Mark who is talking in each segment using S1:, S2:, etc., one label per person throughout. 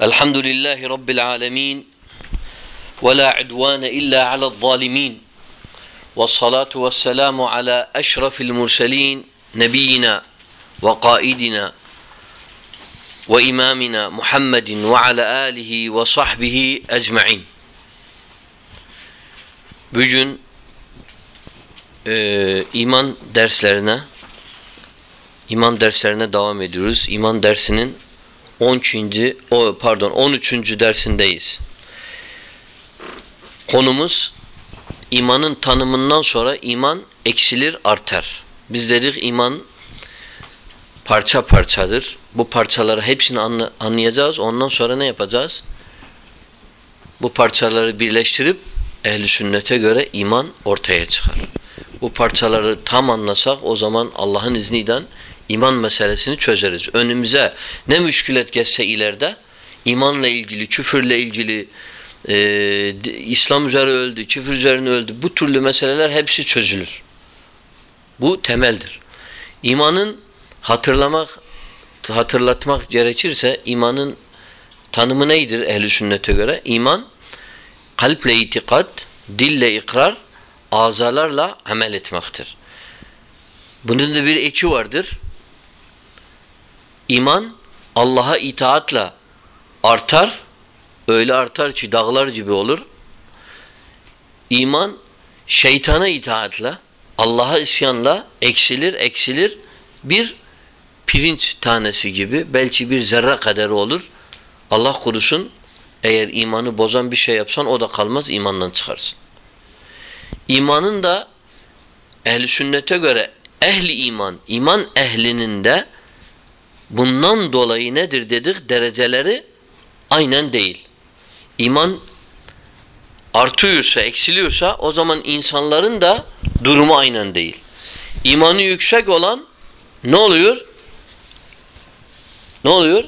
S1: الحمد لله رب العالمين ولا عدوان إلا على الظالمين والصلاة والسلام على أشرف المرسلين نبينا وقائدنا وإمامنا محمد وعلى آله وصحبه أجمعين Bugün e, iman derslerine iman derslerine devam ediyoruz. İman dersinin 12. o pardon 13. dersindeyiz. Konumuz imanın tanımından sonra iman eksilir artar. Biz dedik iman parça parçadır. Bu parçaları hepsini anla, anlayacağız. Ondan sonra ne yapacağız? Bu parçaları birleştirip ehli sünnete göre iman ortaya çıkar. Bu parçaları tam anlasak o zaman Allah'ın izniyle iman meselesini çözeriz. Önümüze ne müşkület geçse ileride imanla ilgili, küfürle ilgili, e, İslam üzere öldü, küfür üzerine öldü. Bu türlü meseleler hepsi çözülür. Bu temeldir. İmanın hatırlamak, hatırlatmak gerekirse imanın tanımı neydir ehli sünnete göre? İman kalple itikat, dille ikrar, azalarla amel etmektir. Bunun da bir eki vardır. İman Allah'a itaatla artar. Öyle artar ki dağlar gibi olur. İman şeytana itaatle, Allah'a isyanla eksilir, eksilir. Bir pirinç tanesi gibi belki bir zerre kadar olur. Allah korusun eğer imanı bozan bir şey yapsan o da kalmaz imandan çıkarsın. İmanın da ehli sünnete göre ehli iman, iman ehlinin de bundan dolayı nedir dedik? Dereceleri aynen değil. İman artıyorsa, eksiliyorsa o zaman insanların da durumu aynen değil. İmanı yüksek olan ne oluyor? Ne oluyor?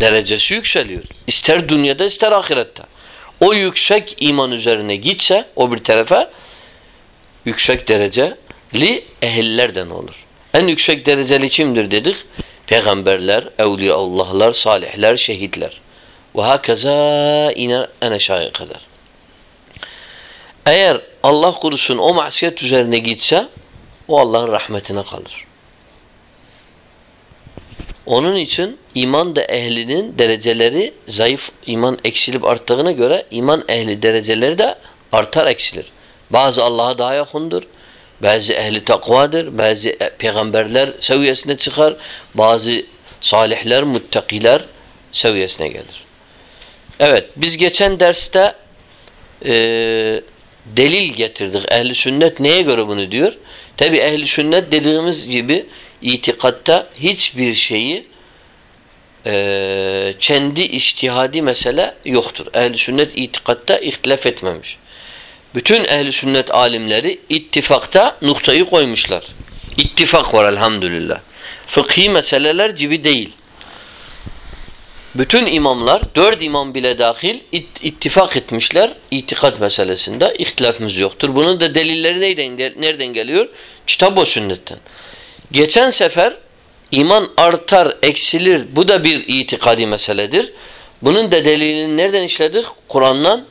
S1: Derecesi yükseliyor. İster dünyada ister ahirette. O yüksek iman üzerine gitse o bir tarafa yüksek dereceli ehillerden olur. En yüksek dereceli kimdir dedik? Peygamberler, evliyaullahlar, salihler, şehitler. Ve hakeza iner en aşağıya kadar. Eğer Allah korusun o masiyet üzerine gitse o Allah'ın rahmetine kalır. Onun için iman da ehlinin dereceleri zayıf iman eksilip arttığına göre iman ehli dereceleri de artar eksilir. Bazı Allah'a daha yakındır. Bazı ehli takvadır. Bazı peygamberler seviyesine çıkar. Bazı salihler, muttakiler seviyesine gelir. Evet, biz geçen derste e, delil getirdik. Ehli sünnet neye göre bunu diyor? Tabi ehli sünnet dediğimiz gibi itikatta hiçbir şeyi e, kendi iştihadi mesele yoktur. Ehli sünnet itikatta ihtilaf etmemiş. Bütün ehli sünnet alimleri ittifakta noktayı koymuşlar. İttifak var elhamdülillah. Fıkhi meseleler gibi değil. Bütün imamlar, dört imam bile dahil it, ittifak etmişler itikat meselesinde. ihtilafımız yoktur. Bunun da delilleri neyden, nereden geliyor? Kitap o sünnetten. Geçen sefer iman artar, eksilir. Bu da bir itikadi meseledir. Bunun da delilini nereden işledik? Kur'an'dan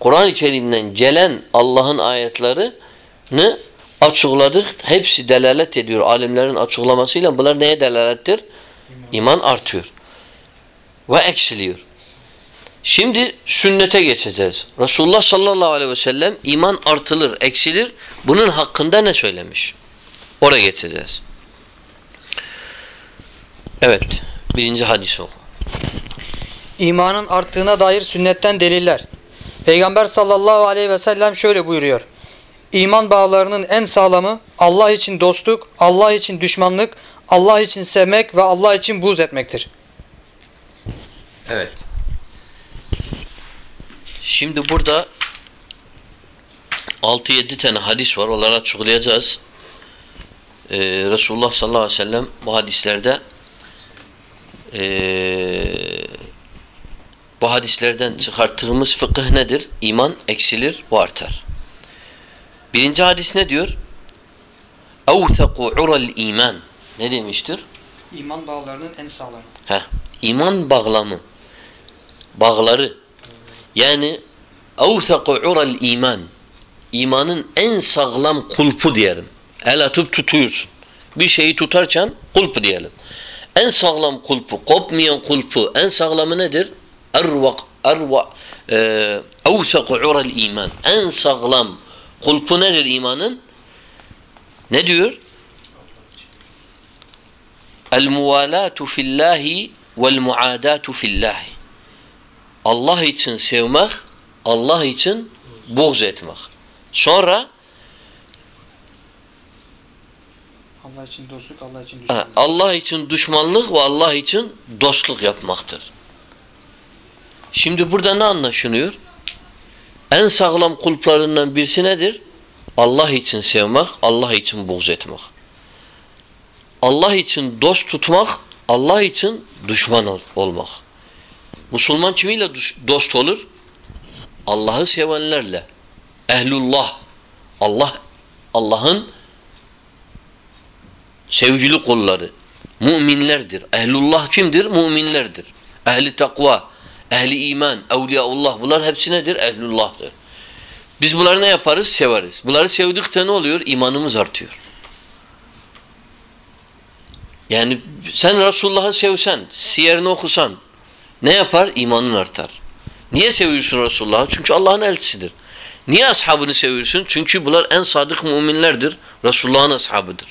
S1: Kur'an-ı Kerim'den gelen Allah'ın ayetlerini açıkladık. Hepsi delalet ediyor. Alimlerin açıklamasıyla bunlar neye delalettir? İman artıyor. Ve eksiliyor. Şimdi sünnete geçeceğiz. Resulullah sallallahu aleyhi ve sellem iman artılır, eksilir. Bunun hakkında ne söylemiş? Oraya geçeceğiz. Evet. Birinci hadis o.
S2: İmanın arttığına dair sünnetten deliller. Peygamber sallallahu aleyhi ve sellem şöyle buyuruyor. İman bağlarının en sağlamı Allah için dostluk, Allah için düşmanlık, Allah için sevmek ve Allah için buğz etmektir.
S1: Evet. Şimdi burada 6-7 tane hadis var. Onları açıklayacağız. Ee, Resulullah sallallahu aleyhi ve sellem bu hadislerde ee, bu hadislerden çıkarttığımız fıkıh nedir? İman eksilir, bu artar. Birinci hadis ne diyor? اَوْثَقُ عُرَ iman. Ne demiştir?
S2: İman bağlarının en sağlamı.
S1: Heh, iman bağlamı. bağları. Yani اَوْثَقُ عُرَ iman İmanın en sağlam kulpu diyelim. El atıp tutuyorsun. Bir şeyi tutarken kulpu diyelim. En sağlam kulpu, kopmayan kulpu, en sağlamı nedir? ervak erva e, evsak urel iman. En sağlam kulpu nedir imanın? Ne diyor? El muvalatu fillahi vel muadatu fillahi. Allah için sevmek, Allah için buğz etmek. Sonra
S2: Allah için dostluk, Allah için
S1: düşmanlık. Allah için düşmanlık ve Allah için dostluk yapmaktır. Şimdi burada ne anlaşılıyor? En sağlam kulplarından birisi nedir? Allah için sevmek, Allah için buğz etmek. Allah için dost tutmak, Allah için düşman ol- olmak. Müslüman kimiyle dost olur? Allah'ı sevenlerle. Ehlullah. Allah Allah'ın sevgili kulları. Müminlerdir. Ehlullah kimdir? Müminlerdir. Ehli takva, ehli iman, evliyaullah bunlar hepsi nedir? Ehlullah'tır. Biz bunları ne yaparız? Severiz. Bunları sevdikçe ne oluyor? İmanımız artıyor. Yani sen Resulullah'ı sevsen, siyerini okusan ne yapar? İmanın artar. Niye seviyorsun Resulullah'ı? Çünkü Allah'ın elçisidir. Niye ashabını seviyorsun? Çünkü bunlar en sadık müminlerdir. Resulullah'ın ashabıdır.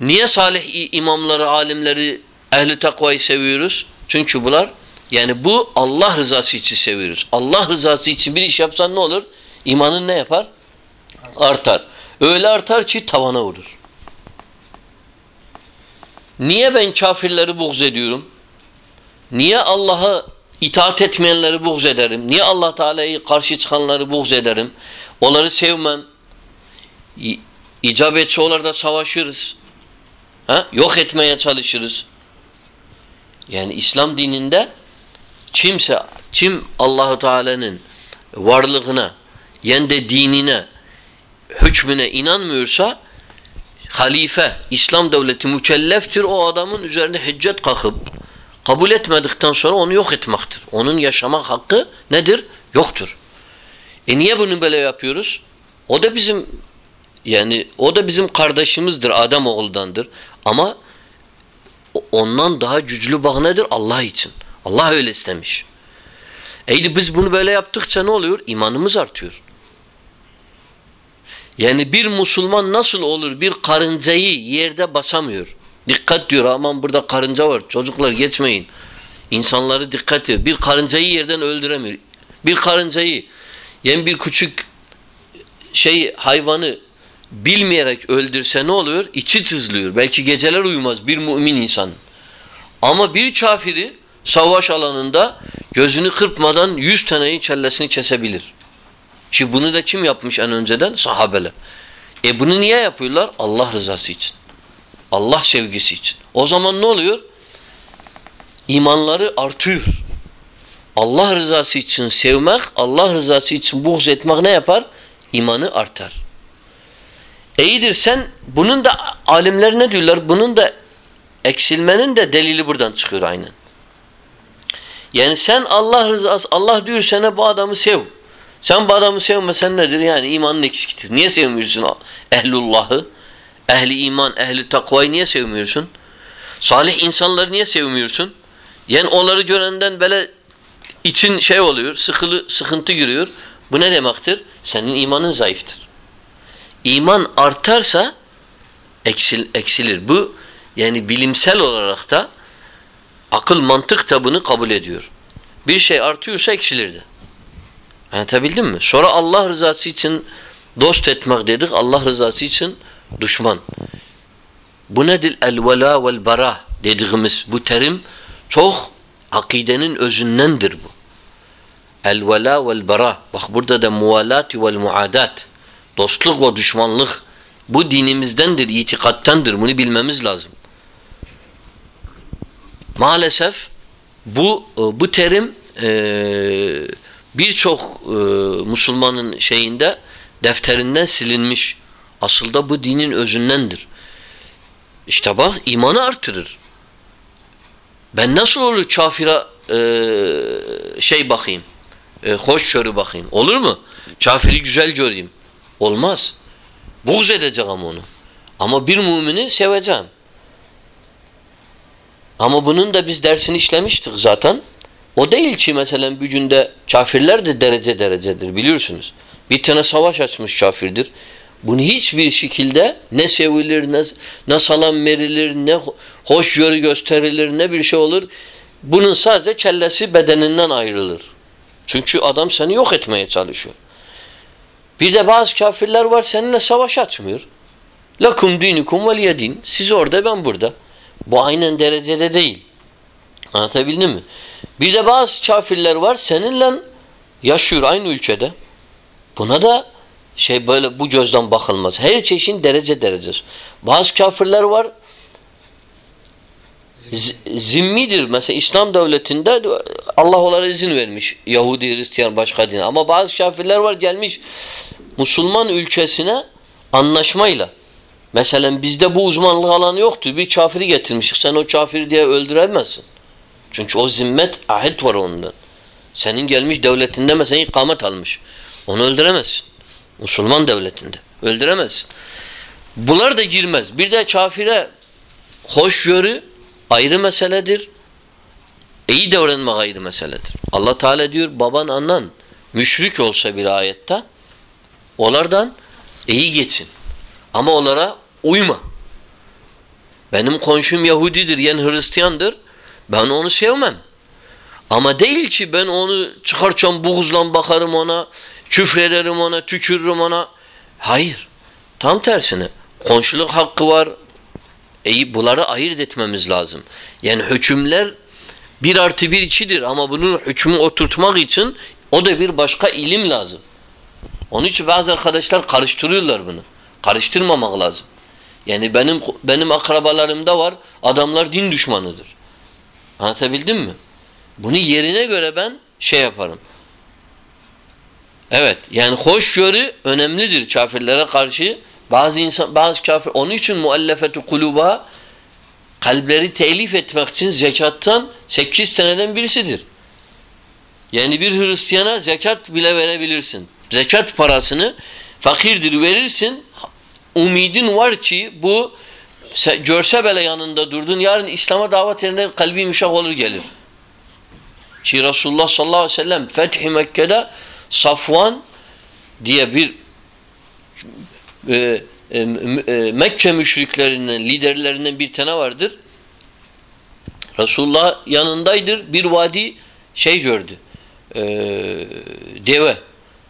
S1: Niye salih imamları, alimleri, ehli takvayı seviyoruz? Çünkü bunlar yani bu Allah rızası için seviyoruz. Allah rızası için bir iş yapsan ne olur? İmanın ne yapar? Artar. Öyle artar ki tavana vurur. Niye ben kafirleri buğz ediyorum? Niye Allah'a itaat etmeyenleri buğz ederim? Niye Allah Teala'yı karşı çıkanları buğz ederim? Onları sevmem. İ- İcap etse onlarla savaşırız. Ha? Yok etmeye çalışırız. Yani İslam dininde kimse kim Allahu Teala'nın varlığına, yen de dinine, hükmüne inanmıyorsa halife, İslam devleti mükelleftir o adamın üzerine hüccet kalkıp kabul etmedikten sonra onu yok etmektir. Onun yaşamak hakkı nedir? Yoktur. E niye bunu böyle yapıyoruz? O da bizim yani o da bizim kardeşimizdir, Adem oğuldandır. Ama ondan daha güçlü bağ nedir? Allah için. Allah öyle istemiş. Eydi biz bunu böyle yaptıkça ne oluyor? İmanımız artıyor. Yani bir Müslüman nasıl olur bir karıncayı yerde basamıyor. Dikkat diyor aman burada karınca var çocuklar geçmeyin. İnsanları dikkat ediyor. Bir karıncayı yerden öldüremiyor. Bir karıncayı yani bir küçük şey hayvanı bilmeyerek öldürse ne oluyor? İçi çizliyor. Belki geceler uyumaz bir mümin insan. Ama bir kafiri savaş alanında gözünü kırpmadan yüz taneyi kellesini kesebilir. Ki bunu da kim yapmış en önceden? Sahabeler. E bunu niye yapıyorlar? Allah rızası için. Allah sevgisi için. O zaman ne oluyor? İmanları artıyor. Allah rızası için sevmek, Allah rızası için buğz etmek ne yapar? İmanı artar. İyidir sen bunun da alimler ne diyorlar? Bunun da eksilmenin de delili buradan çıkıyor aynen. Yani sen Allah rızası Allah diyor sana bu adamı sev. Sen bu adamı sevmesen nedir? Yani imanın eksiktir. Niye sevmiyorsun ehlullahı? Ehli iman, ehli takvayı niye sevmiyorsun? Salih insanları niye sevmiyorsun? Yani onları görenden böyle için şey oluyor, sıkılı, sıkıntı giriyor. Bu ne demektir? Senin imanın zayıftır. İman artarsa eksil, eksilir. Bu yani bilimsel olarak da akıl mantık da bunu kabul ediyor. Bir şey artıyorsa eksilirdi. Anlatabildim mi? Sonra Allah rızası için dost etmek dedik. Allah rızası için düşman. Bu nedir? El-vela vel-bara dediğimiz bu terim çok akidenin özündendir bu. El-vela vel-bara. Bak burada da muvalati vel-muadat. Dostluk ve düşmanlık. Bu dinimizdendir, itikattandır. Bunu bilmemiz lazım. Maalesef bu bu terim e, birçok e, Müslümanın şeyinde defterinden silinmiş. Aslında bu dinin özündendir. İşte bak imanı artırır. Ben nasıl olur kafire e, şey bakayım. E, hoşgörü bakayım. Olur mu? Kafiri güzel göreyim. Olmaz. Buğz edeceğim onu. Ama bir mümini seveceğim. Ama bunun da biz dersini işlemiştik zaten. O değil ki mesela bir günde kafirler de derece derecedir biliyorsunuz. Bir tane savaş açmış kafirdir. Bunu hiçbir şekilde ne sevilir, ne, ne salam verilir, ne hoşgörü gösterilir, ne bir şey olur. Bunun sadece kellesi bedeninden ayrılır. Çünkü adam seni yok etmeye çalışıyor. Bir de bazı kafirler var seninle savaş açmıyor. Lakum dinukum veliye din. Siz orada ben burada. Bu aynen derecede değil. Anlatabildim mi? Bir de bazı kafirler var seninle yaşıyor aynı ülkede. Buna da şey böyle bu gözden bakılmaz. Her çeşin derece derecesi. Bazı kafirler var zimmidir. Mesela İslam devletinde Allah onlara izin vermiş. Yahudi, Hristiyan, başka din. Ama bazı kafirler var gelmiş Müslüman ülkesine anlaşmayla. Mesela bizde bu uzmanlık alanı yoktu. Bir kafiri getirmiştik. Sen o kafiri diye öldüremezsin. Çünkü o zimmet, ahit var ondan. Senin gelmiş devletinde mesela ikamet almış. Onu öldüremezsin. Müslüman devletinde. Öldüremezsin. Bunlar da girmez. Bir de kafire hoşgörü ayrı meseledir. İyi davranmak ayrı meseledir. Allah Teala diyor baban anan müşrik olsa bir ayette onlardan iyi geçin. Ama onlara uyma. Benim komşum Yahudidir, yani Hristiyandır. Ben onu sevmem. Ama değil ki ben onu çıkarçam buğuzla bakarım ona, küfrederim ona, tükürürüm ona. Hayır. Tam tersine. Komşuluk hakkı var. E, bunları ayırt etmemiz lazım. Yani hükümler bir artı bir içidir ama bunun hükmü oturtmak için o da bir başka ilim lazım. Onun için bazı arkadaşlar karıştırıyorlar bunu. Karıştırmamak lazım. Yani benim benim akrabalarımda var adamlar din düşmanıdır. Anlatabildim mi? Bunu yerine göre ben şey yaparım. Evet. Yani hoşgörü önemlidir kafirlere karşı. Bazı insan bazı kafir onun için muallefetu kuluba kalpleri telif etmek için zekattan 8 seneden birisidir. Yani bir Hristiyana zekat bile verebilirsin. Zekat parasını fakirdir verirsin. Umidin var ki bu görse bile yanında durdun. Yarın İslam'a davet edildiğinde kalbi yumuşak olur gelir. Ki Resulullah sallallahu aleyhi ve sellem Fethi Mekke'de Safvan diye bir e, e, e, Mekke müşriklerinden, liderlerinden bir tane vardır. Resulullah yanındaydır. Bir vadi şey gördü. E, deve.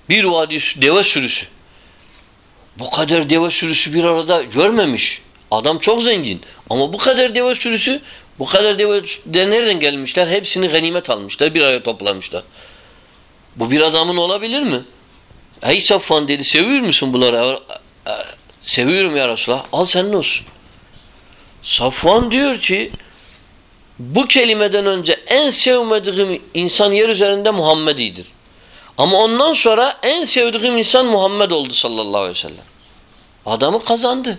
S1: Bir vadi deve sürüsü. Bu kadar deve sürüsü bir arada görmemiş. Adam çok zengin. Ama bu kadar deve sürüsü, bu kadar deve de nereden gelmişler? Hepsini ganimet almışlar. Bir araya toplamışlar. Bu bir adamın olabilir mi? Ey Safvan dedi, seviyor musun bunları? Seviyorum ya Resulallah. Al senin olsun. Safvan diyor ki bu kelimeden önce en sevmediğim insan yer üzerinde Muhammed'idir. Ama ondan sonra en sevdiğim insan Muhammed oldu sallallahu aleyhi ve sellem. Adamı kazandı.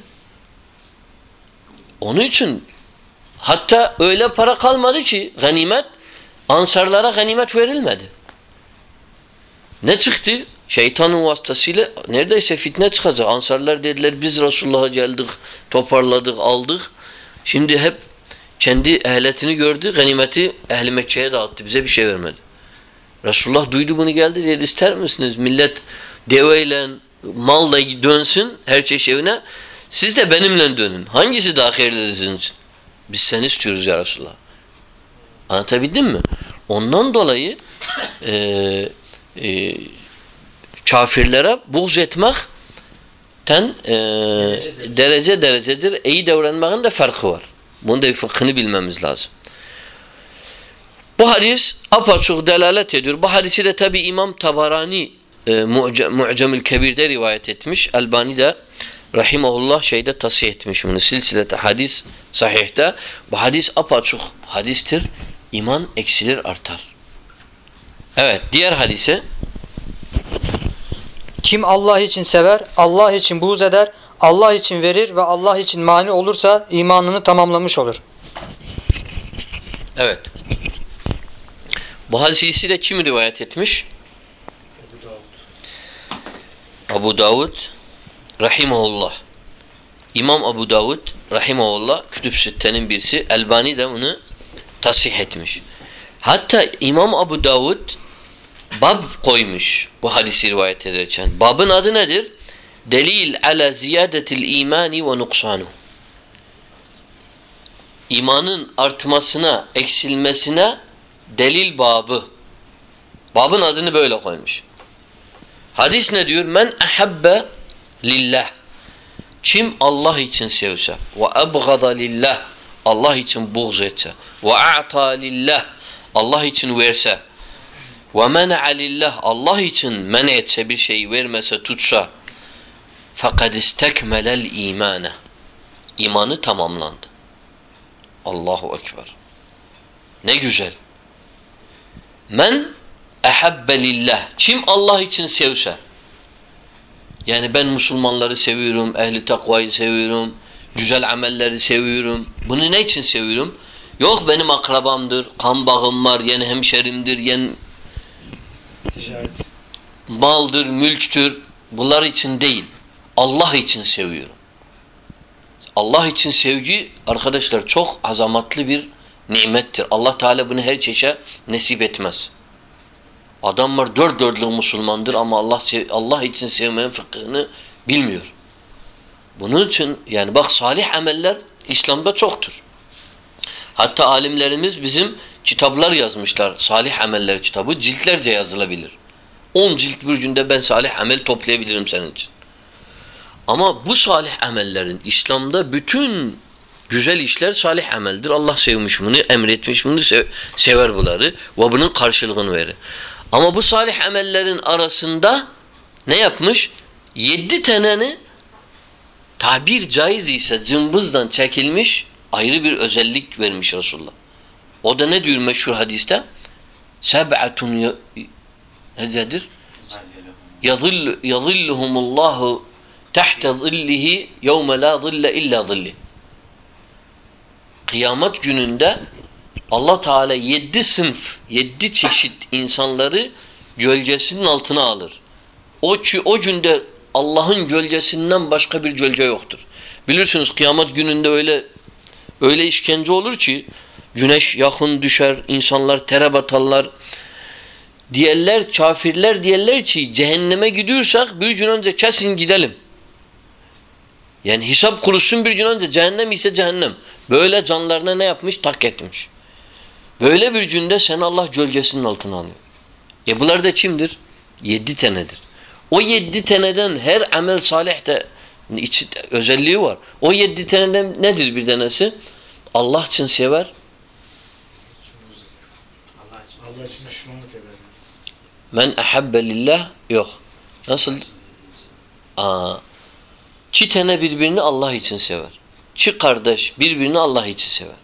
S1: Onun için hatta öyle para kalmadı ki ganimet ansarlara ganimet verilmedi. Ne çıktı? Şeytanın vasıtasıyla neredeyse fitne çıkacak. Ansarlar dediler biz Resulullah'a geldik, toparladık, aldık. Şimdi hep kendi ehliyetini gördü, ganimeti ehli Mekke'ye dağıttı. Bize bir şey vermedi. Resulullah duydu bunu geldi dedi ister misiniz? Millet deveyle, malla dönsün her çeşit evine. Siz de benimle dönün. Hangisi daha hayırlı sizin için? Biz seni istiyoruz ya Resulullah. Anlatabildim mi? Ondan dolayı e, e, kafirlere buğz etmekten e, derece derecedir. İyi davranmanın da farkı var. Bunun da fıkhını bilmemiz lazım. Bu hadis apaçık delalet ediyor. Bu hadisi de tabi İmam Tabarani e, Mu'cemül Kebir'de rivayet etmiş. Albani de rahimahullah şeyde tasih etmiş bunu. Silsilete hadis sahihte. Bu hadis apaçık hadistir. İman eksilir artar. Evet diğer hadise
S2: Kim Allah için sever, Allah için buğz eder, Allah için verir ve Allah için mani olursa imanını tamamlamış olur.
S1: Evet. Hadisi de kim rivayet etmiş? Abu Davud rahimahullah. İmam Abu Davud rahimahullah Kütüb Sitte'nin birisi. Elbani de bunu tasih etmiş. Hatta İmam Abu Davud bab koymuş bu hadisi rivayet ederken. Babın adı nedir? Delil ala ziyadetil imani ve nuksanu. İmanın artmasına, eksilmesine delil babı. Babın adını böyle koymuş. Hadis ne diyor? Men ehabbe lillah. Kim Allah için sevse ve ebgada lillah Allah için buğz etse ve a'ta lillah Allah için verse ve men'a lillah Allah için men etse bir şey vermese tutsa fakat istekmelel imane imanı tamamlandı. Allahu Ekber. Ne güzel. Men ehabbe lillah. Kim Allah için sevse. Yani ben Müslümanları seviyorum, ehli takvayı seviyorum, güzel amelleri seviyorum. Bunu ne için seviyorum? Yok benim akrabamdır, kan bağım var, yen hemşerimdir, yen maldır, mülktür. Bunlar için değil. Allah için seviyorum. Allah için sevgi arkadaşlar çok azamatlı bir nimettir. Allah Teala bunu her çeşe nasip etmez. Adam var dört dörtlük Müslümandır ama Allah Allah için sevmenin fıkhını bilmiyor. Bunun için yani bak salih ameller İslam'da çoktur. Hatta alimlerimiz bizim kitaplar yazmışlar. Salih ameller kitabı ciltlerce yazılabilir. 10 cilt bir günde ben salih amel toplayabilirim senin için. Ama bu salih amellerin İslam'da bütün güzel işler salih ameldir. Allah sevmiş bunu, emretmiş bunu, sev sever bunları ve bunun karşılığını verir. Ama bu salih amellerin arasında ne yapmış? Yedi teneni tabir caiz ise cımbızdan çekilmiş ayrı bir özellik vermiş Resulullah. O da ne diyor meşhur hadiste? Seb'atun nedir? Yadhill yadhilluhumullahu tahte zillihi yevme la zille illa zilli. Kıyamet gününde Allah Teala yedi sınıf, yedi çeşit insanları gölgesinin altına alır. O, o günde Allah'ın gölgesinden başka bir gölge yoktur. Bilirsiniz kıyamet gününde öyle öyle işkence olur ki güneş yakın düşer, insanlar tere batarlar. Diğerler, kafirler diyorlar ki cehenneme gidiyorsak bir gün önce kesin gidelim. Yani hesap kurulsun bir gün önce cehennem ise cehennem. Böyle canlarına ne yapmış? Tak etmiş. Böyle bir günde sen Allah gölgesinin altına alıyor. E bunlar da kimdir? Yedi tanedir. O yedi taneden her amel salih de içi, özelliği var. O yedi taneden nedir bir tanesi? Allah için sever.
S3: Allah için düşmanlık eder.
S1: Men ehabbe lillah yok. Nasıl? Aa. Çi tane birbirini Allah için sever. Çi kardeş birbirini Allah için sever.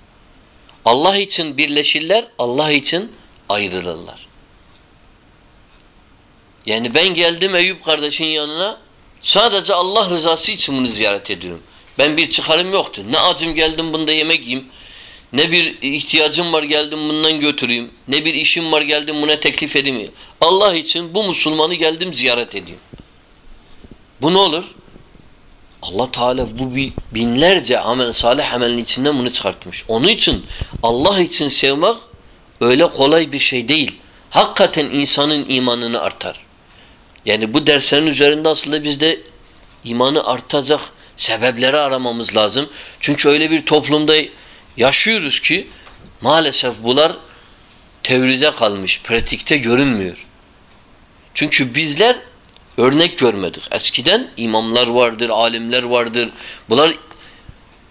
S1: Allah için birleşirler, Allah için ayrılırlar. Yani ben geldim Eyüp kardeşin yanına sadece Allah rızası için bunu ziyaret ediyorum. Ben bir çıkarım yoktu. Ne acım geldim bunda yemek yiyeyim. Ne bir ihtiyacım var geldim bundan götüreyim. Ne bir işim var geldim buna teklif edeyim. Allah için bu Müslümanı geldim ziyaret edeyim. Bu ne olur? Allah Teala bu binlerce amel, salih amelin içinden bunu çıkartmış. Onun için Allah için sevmek öyle kolay bir şey değil. Hakikaten insanın imanını artar. Yani bu derslerin üzerinde aslında biz de imanı artacak sebepleri aramamız lazım. Çünkü öyle bir toplumda yaşıyoruz ki maalesef bunlar teoride kalmış, pratikte görünmüyor. Çünkü bizler örnek görmedik. Eskiden imamlar vardır, alimler vardır. Bunlar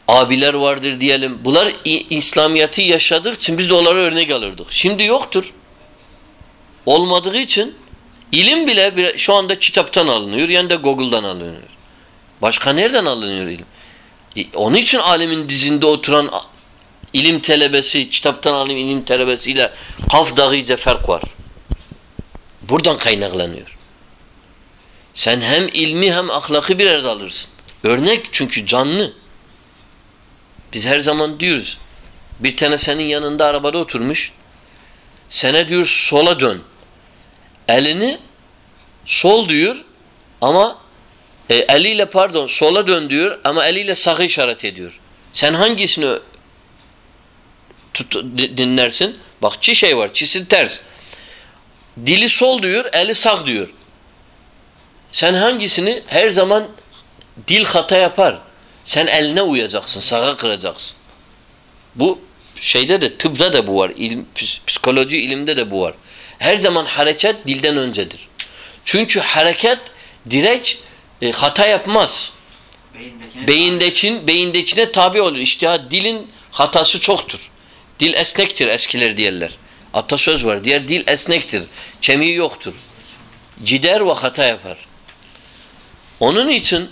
S1: abiler vardır diyelim. Bunlar İslamiyet'i yaşadık için biz de onlara örnek alırdık. Şimdi yoktur. Olmadığı için ilim bile şu anda kitaptan alınıyor yani de Google'dan alınıyor. Başka nereden alınıyor ilim? E, onun için alimin dizinde oturan ilim telebesi, kitaptan alim ilim telebesiyle Kaf Dağı fark var. Buradan kaynaklanıyor. Sen hem ilmi hem ahlakı bir arada alırsın. Örnek çünkü canlı. Biz her zaman diyoruz. Bir tane senin yanında arabada oturmuş. Sene diyor sola dön. Elini sol diyor ama e, eliyle pardon sola dön diyor ama eliyle sağı işaret ediyor. Sen hangisini tut, di- dinlersin? Bak çi şey var. Çisi ters. Dili sol diyor, eli sağ diyor. Sen hangisini her zaman dil hata yapar. Sen eline uyacaksın, sağa kıracaksın. Bu şeyde de tıpta da bu var. İlim, psikoloji ilimde de bu var. Her zaman hareket dilden öncedir. Çünkü hareket direkt e, hata yapmaz.
S4: Beyindekine
S1: Beyindekin, beyindekine tabi olur. İşte dilin hatası çoktur. Dil esnektir eskiler diyorlar. Atasöz var. Diğer dil esnektir. Kemiği yoktur. Cider ve hata yapar. Onun için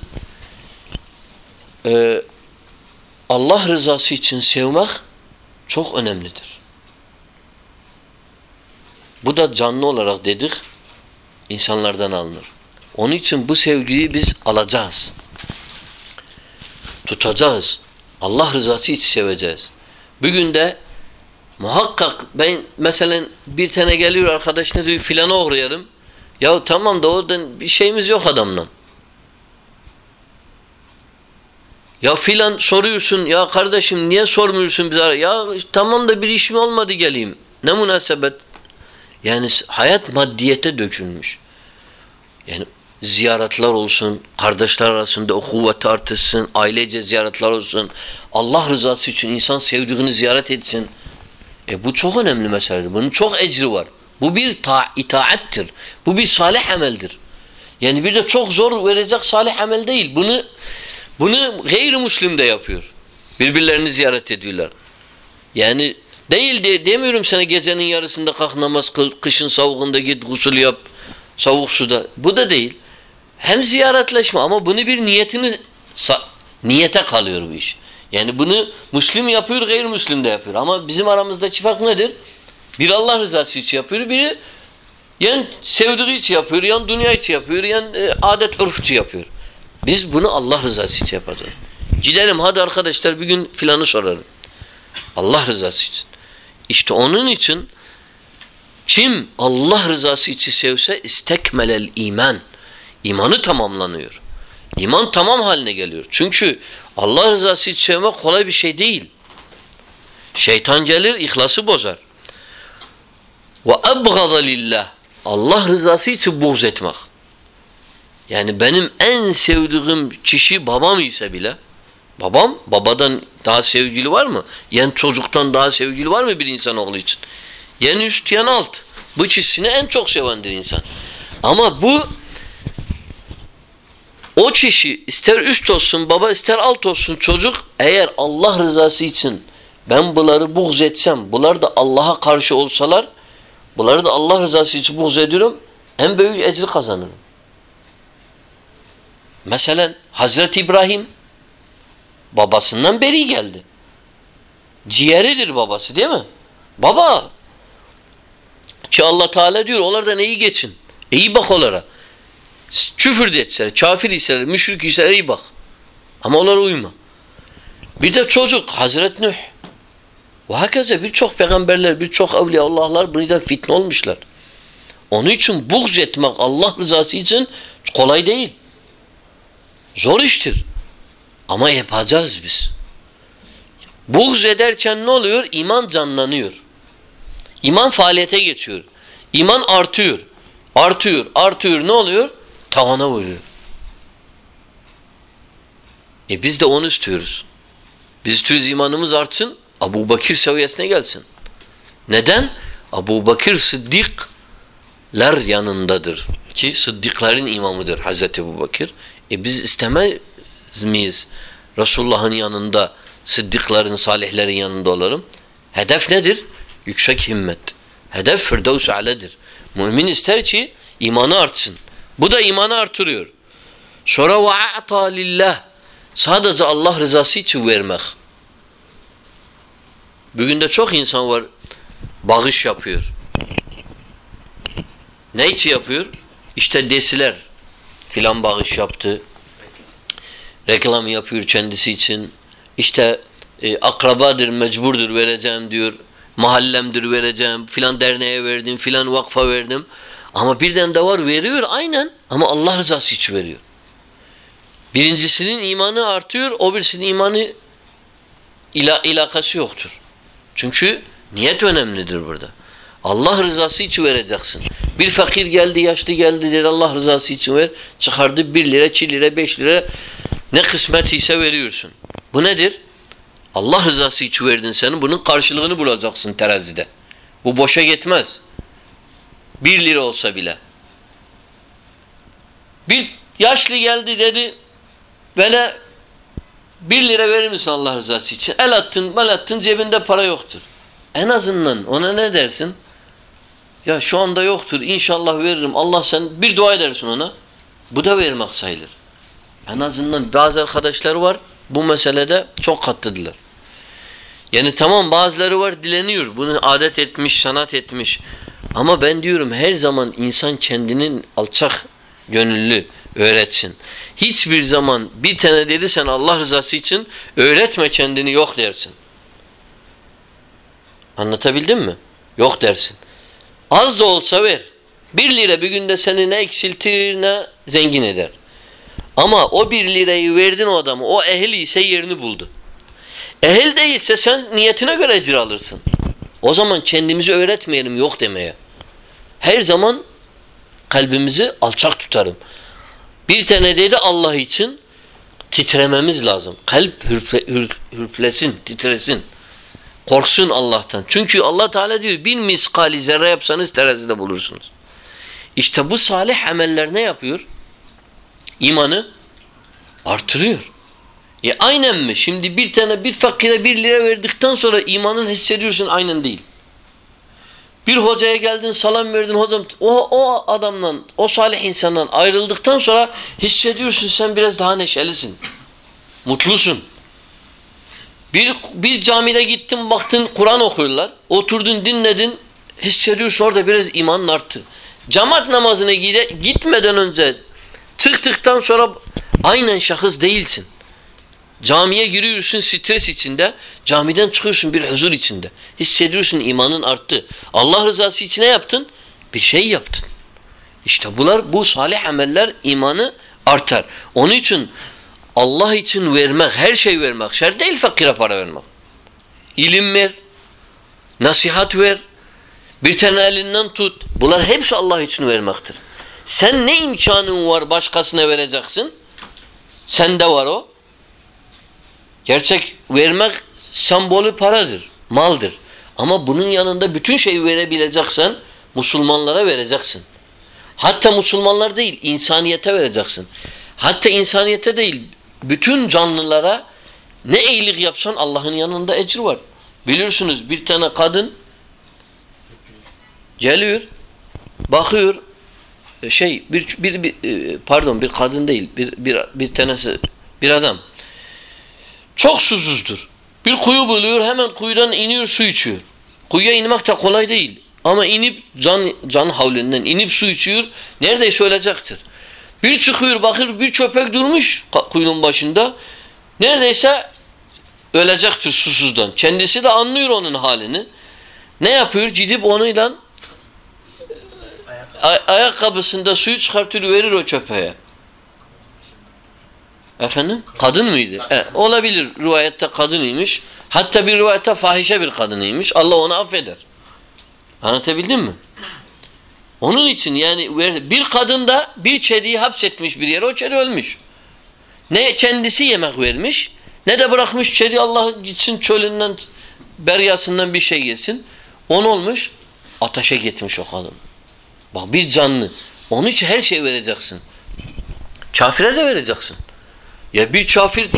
S1: e, Allah rızası için sevmek çok önemlidir. Bu da canlı olarak dedik insanlardan alınır. Onun için bu sevgiyi biz alacağız tutacağız. Allah rızası için seveceğiz. Bugün de muhakkak ben mesela bir tane geliyor arkadaş ne diyor filana uğrayalım. Ya tamam da oradan bir şeyimiz yok adamla. Ya filan soruyorsun ya kardeşim niye sormuyorsun bize? Ya tamam da bir işim olmadı geleyim. Ne münasebet. Yani hayat maddiyete dökülmüş. Yani ziyaretler olsun, kardeşler arasında o kuvveti artırsın, ailece ziyaretler olsun. Allah rızası için insan sevdiğini ziyaret etsin. E bu çok önemli meseledir. Bunun çok ecri var. Bu bir ta itaattir. Bu bir salih ameldir. Yani bir de çok zor verecek salih amel değil. Bunu bunu gayrimüslim de yapıyor. Birbirlerini ziyaret ediyorlar. Yani değil de demiyorum sana gecenin yarısında kalk namaz kıl, kışın soğuğunda git gusül yap, soğuk suda. Bu da değil. Hem ziyaretleşme ama bunu bir niyetini niyete kalıyor bu iş. Yani bunu Müslüm yapıyor, gayrimüslim de yapıyor. Ama bizim aramızdaki fark nedir? Biri Allah rızası için yapıyor, biri yan sevdiği için yapıyor, yan dünya için yapıyor, yan e, adet örf için yapıyor. Biz bunu Allah rızası için yapacağız. Gidelim hadi arkadaşlar bir gün filanı sorarım. Allah rızası için. İşte onun için kim Allah rızası için sevse istekmelel iman. İmanı tamamlanıyor. İman tamam haline geliyor. Çünkü Allah rızası için sevmek kolay bir şey değil. Şeytan gelir, ihlası bozar. Ve ebgada lillah. Allah rızası için buğz etmek. Yani benim en sevdiğim kişi babam ise bile babam babadan daha sevgili var mı? Yani çocuktan daha sevgili var mı bir insan oğlu için? Yani üst yan alt. Bu kişisini en çok sevendir insan. Ama bu o kişi ister üst olsun baba ister alt olsun çocuk eğer Allah rızası için ben bunları buğz etsem bunlar da Allah'a karşı olsalar bunları da Allah rızası için buğz ediyorum en büyük ecri kazanırım. Mesela Hazreti İbrahim babasından beri geldi. Ciğeridir babası değil mi? Baba ki Allah Teala diyor onlardan iyi geçin. İyi bak onlara. Küfür de etseler, kafir iseler, müşrik iseler iyi bak. Ama onlara uyma. Bir de çocuk Hazreti Nuh. Ve hakeza birçok peygamberler, birçok evliyaullahlar bundan fitne olmuşlar. Onun için buğz etmek Allah rızası için kolay değil. Zor iştir. Ama yapacağız biz. Buğz ederken ne oluyor? İman canlanıyor. İman faaliyete geçiyor. İman artıyor. Artıyor, artıyor. Ne oluyor? Tavana vuruyor. E biz de onu istiyoruz. Biz istiyoruz imanımız artsın. Abu Bakir seviyesine gelsin. Neden? Abu Bakir Sıddıklar yanındadır. Ki Sıddıkların imamıdır Hazreti Ebu Bakir. E biz istemez miyiz? Resulullah'ın yanında, Sıddıkların, salihlerin yanında olalım. Hedef nedir? Yüksek himmet. Hedef Firdevs aledir. Mümin ister ki imanı artsın. Bu da imanı artırıyor. Sonra ve a'ta lillah. Sadece Allah rızası için vermek. Bugün de çok insan var bağış yapıyor. Ne için yapıyor? İşte desiler filan bağış yaptı. Reklam yapıyor kendisi için. İşte e, akrabadır, mecburdur vereceğim diyor. Mahallemdir vereceğim, filan derneğe verdim, filan vakfa verdim. Ama birden de var veriyor aynen ama Allah rızası için veriyor. Birincisinin imanı artıyor, o birisinin imanı ila, ilakası yoktur. Çünkü niyet önemlidir burada. Allah rızası için vereceksin. Bir fakir geldi, yaşlı geldi dedi Allah rızası için ver. Çıkardı 1 lira, 2 lira, 5 lira ne kısmet ise veriyorsun. Bu nedir? Allah rızası için verdin senin. Bunun karşılığını bulacaksın terazide. Bu boşa gitmez. 1 lira olsa bile. Bir yaşlı geldi dedi bana 1 lira verir misin Allah rızası için? El attın, bel attın cebinde para yoktur. En azından ona ne dersin? Ya şu anda yoktur. İnşallah veririm. Allah sen bir dua edersin ona. Bu da vermek sayılır. En azından bazı arkadaşlar var bu meselede çok katlıdılar. Yani tamam bazıları var dileniyor. Bunu adet etmiş, sanat etmiş. Ama ben diyorum her zaman insan kendinin alçak gönüllü öğretsin. Hiçbir zaman bir tane dedi sen Allah rızası için öğretme kendini yok dersin. Anlatabildim mi? Yok dersin. Az da olsa ver. Bir lira bir günde seni ne eksiltir ne zengin eder. Ama o bir lirayı verdin o adamı. O ehil ise yerini buldu. Ehil değilse sen niyetine göre ecir alırsın. O zaman kendimizi öğretmeyelim yok demeye. Her zaman kalbimizi alçak tutarım. Bir tane dedi Allah için titrememiz lazım. Kalp hürple, hür, hürplesin, titresin. Korksun Allah'tan. Çünkü Allah Teala diyor bir miskali zerre yapsanız terazide bulursunuz. İşte bu salih ameller ne yapıyor? İmanı artırıyor. E aynen mi? Şimdi bir tane bir fakire bir lira verdikten sonra imanın hissediyorsun aynen değil. Bir hocaya geldin salam verdin hocam o, o adamdan o salih insandan ayrıldıktan sonra hissediyorsun sen biraz daha neşelisin. Mutlusun. Bir, bir camide gittin baktın Kur'an okuyorlar. Oturdun dinledin hissediyorsun orada biraz imanın arttı. Cemaat namazına gide, gitmeden önce çıktıktan sonra aynen şahıs değilsin. Camiye giriyorsun stres içinde, camiden çıkıyorsun bir huzur içinde. Hissediyorsun imanın arttı. Allah rızası için ne yaptın? Bir şey yaptın. İşte bunlar bu salih ameller imanı artar. Onun için Allah için vermek, her şey vermek, şer değil fakire para vermek. İlim ver, nasihat ver, bir tane elinden tut. Bunlar hepsi Allah için vermektir. Sen ne imkanın var başkasına vereceksin? Sende var o. Gerçek vermek sembolü paradır, maldır. Ama bunun yanında bütün şeyi verebileceksen Müslümanlara vereceksin. Hatta Müslümanlar değil, insaniyete vereceksin. Hatta insaniyete değil, bütün canlılara ne iyilik yapsan Allah'ın yanında ecir var. Bilirsiniz bir tane kadın geliyor, bakıyor, şey bir, bir, bir pardon bir kadın değil, bir bir bir tanesi bir adam çok susuzdur. Bir kuyu buluyor, hemen kuyudan iniyor, su içiyor. Kuyuya inmek de kolay değil. Ama inip can can havlinden inip su içiyor, neredeyse ölecektir. Bir çıkıyor, bakır bir köpek durmuş kuyunun başında. Neredeyse ölecektir susuzdan. Kendisi de anlıyor onun halini. Ne yapıyor? Gidip onunla ay ayakkabısında suyu çıkartıyor, verir o köpeğe. Efendim? Kadın mıydı? E, olabilir rivayette kadınıymış. Hatta bir rivayette fahişe bir kadınıymış. Allah onu affeder. Anlatabildim mi? Onun için yani bir kadın da bir çediyi hapsetmiş bir yere o çedi ölmüş. Ne kendisi yemek vermiş ne de bırakmış çedi Allah gitsin çölünden beryasından bir şey yesin. On olmuş ateşe gitmiş o kadın. Bak bir canlı. Onun için her şey vereceksin. Kafire de vereceksin. Ya bir kafir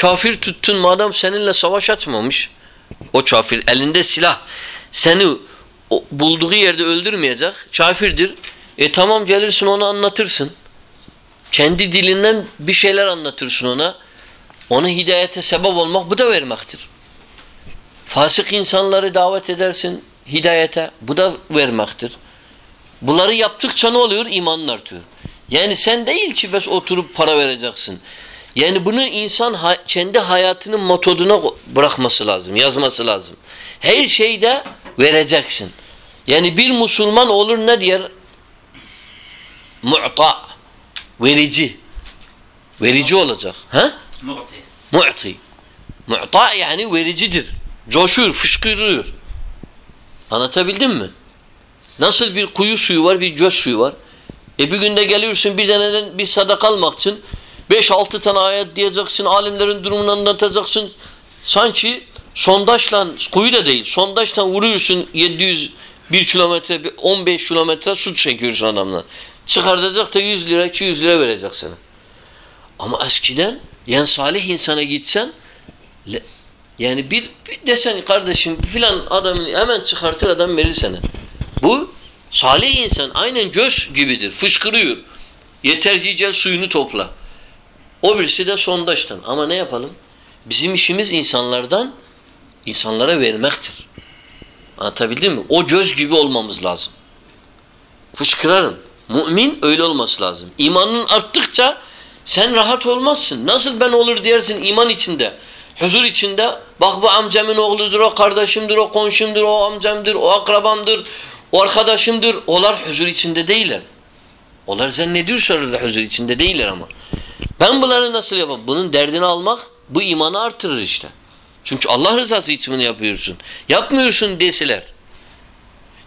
S1: kafir tuttun madem seninle savaş açmamış o kafir elinde silah seni bulduğu yerde öldürmeyecek kafirdir. E tamam gelirsin onu anlatırsın. Kendi dilinden bir şeyler anlatırsın ona. Ona hidayete sebep olmak bu da vermektir. Fasık insanları davet edersin hidayete. Bu da vermektir. Bunları yaptıkça ne oluyor? İmanın artıyor. Yani sen değil ki bes oturup para vereceksin. Yani bunu insan kendi hayatının metoduna bırakması lazım, yazması lazım. Her şeyde vereceksin. Yani bir Müslüman olur ne diyor? Mu'ta. Verici. Verici olacak. Ha?
S4: Mu'ti.
S1: Mu'ti. Mu'ta yani vericidir. Coşuyor, fışkırıyor. Anlatabildim mi? Nasıl bir kuyu suyu var, bir göz suyu var. E bir günde geliyorsun bir deneden bir sadaka almak için 5-6 tane ayet diyeceksin, alimlerin durumunu anlatacaksın. Sanki sondajla, kuyu da değil, sondajla vuruyorsun 700 1 kilometre, 15 kilometre su çekiyorsun adamdan. Çıkartacak da 100 lira, 200 lira verecek sana. Ama eskiden yani salih insana gitsen yani bir, bir desen kardeşim filan adamın hemen çıkartır adam verir sana. Bu salih insan aynen göz gibidir. Fışkırıyor. Yeter ki suyunu topla. O birisi de sondajtan. Ama ne yapalım? Bizim işimiz insanlardan insanlara vermektir. Anlatabildim mi? O göz gibi olmamız lazım. Fışkırarım. Mümin öyle olması lazım. İmanın arttıkça sen rahat olmazsın. Nasıl ben olur dersin iman içinde. Huzur içinde bak bu amcamın oğludur, o kardeşimdir, o komşumdur, o amcamdır, o akrabamdır, o arkadaşımdır. Onlar huzur içinde değiller. Onlar zannediyorlar huzur içinde değiller ama. Ben bunları nasıl yapayım? Bunun derdini almak bu imanı artırır işte. Çünkü Allah rızası için bunu yapıyorsun. Yapmıyorsun deseler.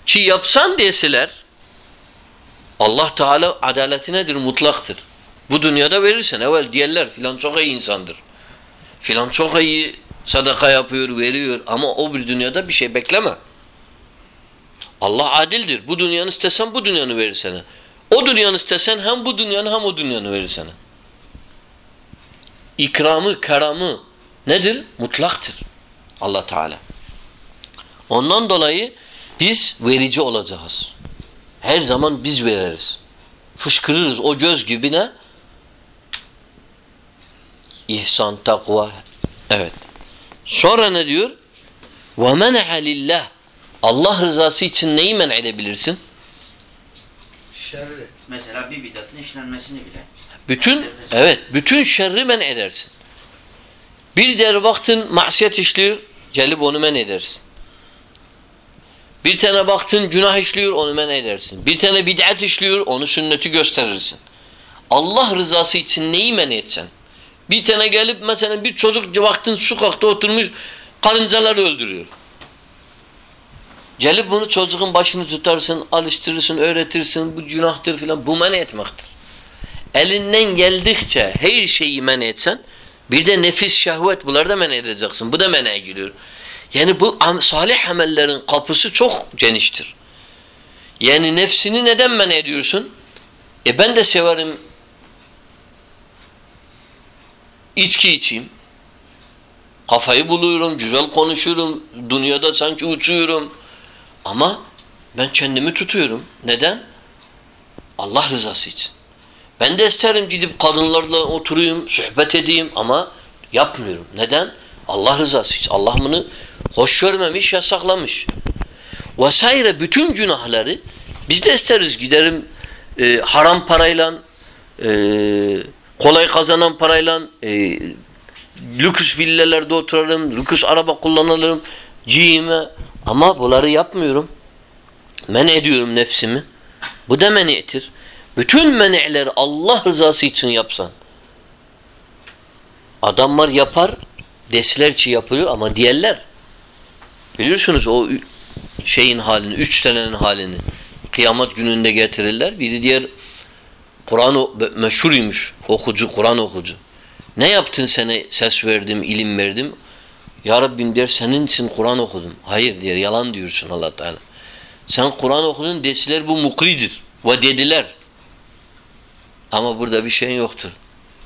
S1: Ki yapsan deseler Allah Teala adaleti nedir? Mutlaktır. Bu dünyada verirsen evvel diyerler filan çok iyi insandır. Filan çok iyi sadaka yapıyor, veriyor ama o bir dünyada bir şey bekleme. Allah adildir. Bu dünyanı istesen bu dünyanı verir sana. O dünyanı istesen hem bu dünyanı hem o dünyanı verir sana. İkramı, karamı nedir? Mutlaktır. Allah Teala. Ondan dolayı biz verici olacağız. Her zaman biz veririz. Fışkırırız o göz gibi ne? İhsan, takva. Evet. Sonra ne diyor? وَمَنَعَ لِلّٰهِ Allah rızası için neyi men edebilirsin?
S3: Şerri.
S4: Mesela bir bidatın işlenmesini bile.
S1: Bütün evet, bütün şerri men edersin. Bir der baktın masiyet işliyor, gelip onu men edersin. Bir tane baktın günah işliyor, onu men edersin. Bir tane bid'at işliyor, onu sünneti gösterirsin. Allah rızası için neyi men etsen? Bir tane gelip mesela bir çocuk baktın sokakta oturmuş karıncalar öldürüyor. Gelip bunu çocuğun başını tutarsın, alıştırırsın, öğretirsin, bu günahtır filan. Bu men etmektir. Elinden geldikçe her şeyi men etsen, bir de nefis, şehvet bunları da men edeceksin. Bu da mene giriyor. Yani bu salih amellerin kapısı çok geniştir. Yani nefsini neden men ediyorsun? E ben de severim içki içeyim. Kafayı buluyorum, güzel konuşuyorum, dünyada sanki uçuyorum. Ama ben kendimi tutuyorum. Neden? Allah rızası için. Ben de isterim gidip kadınlarla oturayım, sohbet edeyim ama yapmıyorum. Neden? Allah rızası için. Allah bunu hoş görmemiş, yasaklamış. Vesaire bütün günahları biz de isteriz giderim e, haram parayla e, kolay kazanan parayla e, lüks villelerde oturarım, lüks araba kullanırım, giyime ama bunları yapmıyorum. Men ediyorum nefsimi. Bu da meni'tir. Bütün meni'leri Allah rızası için yapsan. Adamlar yapar, deseler ki yapılıyor ama diğerler. Biliyorsunuz o şeyin halini, üç tanenin halini. Kıyamet gününde getirirler. Biri diğer Kur'an meşhuruymuş okucu, Kur'an okucu. Ne yaptın sana ses verdim, ilim verdim? Ya Rabbim der senin için Kur'an okudum. Hayır diyor yalan diyorsun Allah Teala. Sen Kur'an okudun deseler bu mukridir. Ve dediler. Ama burada bir şey yoktur.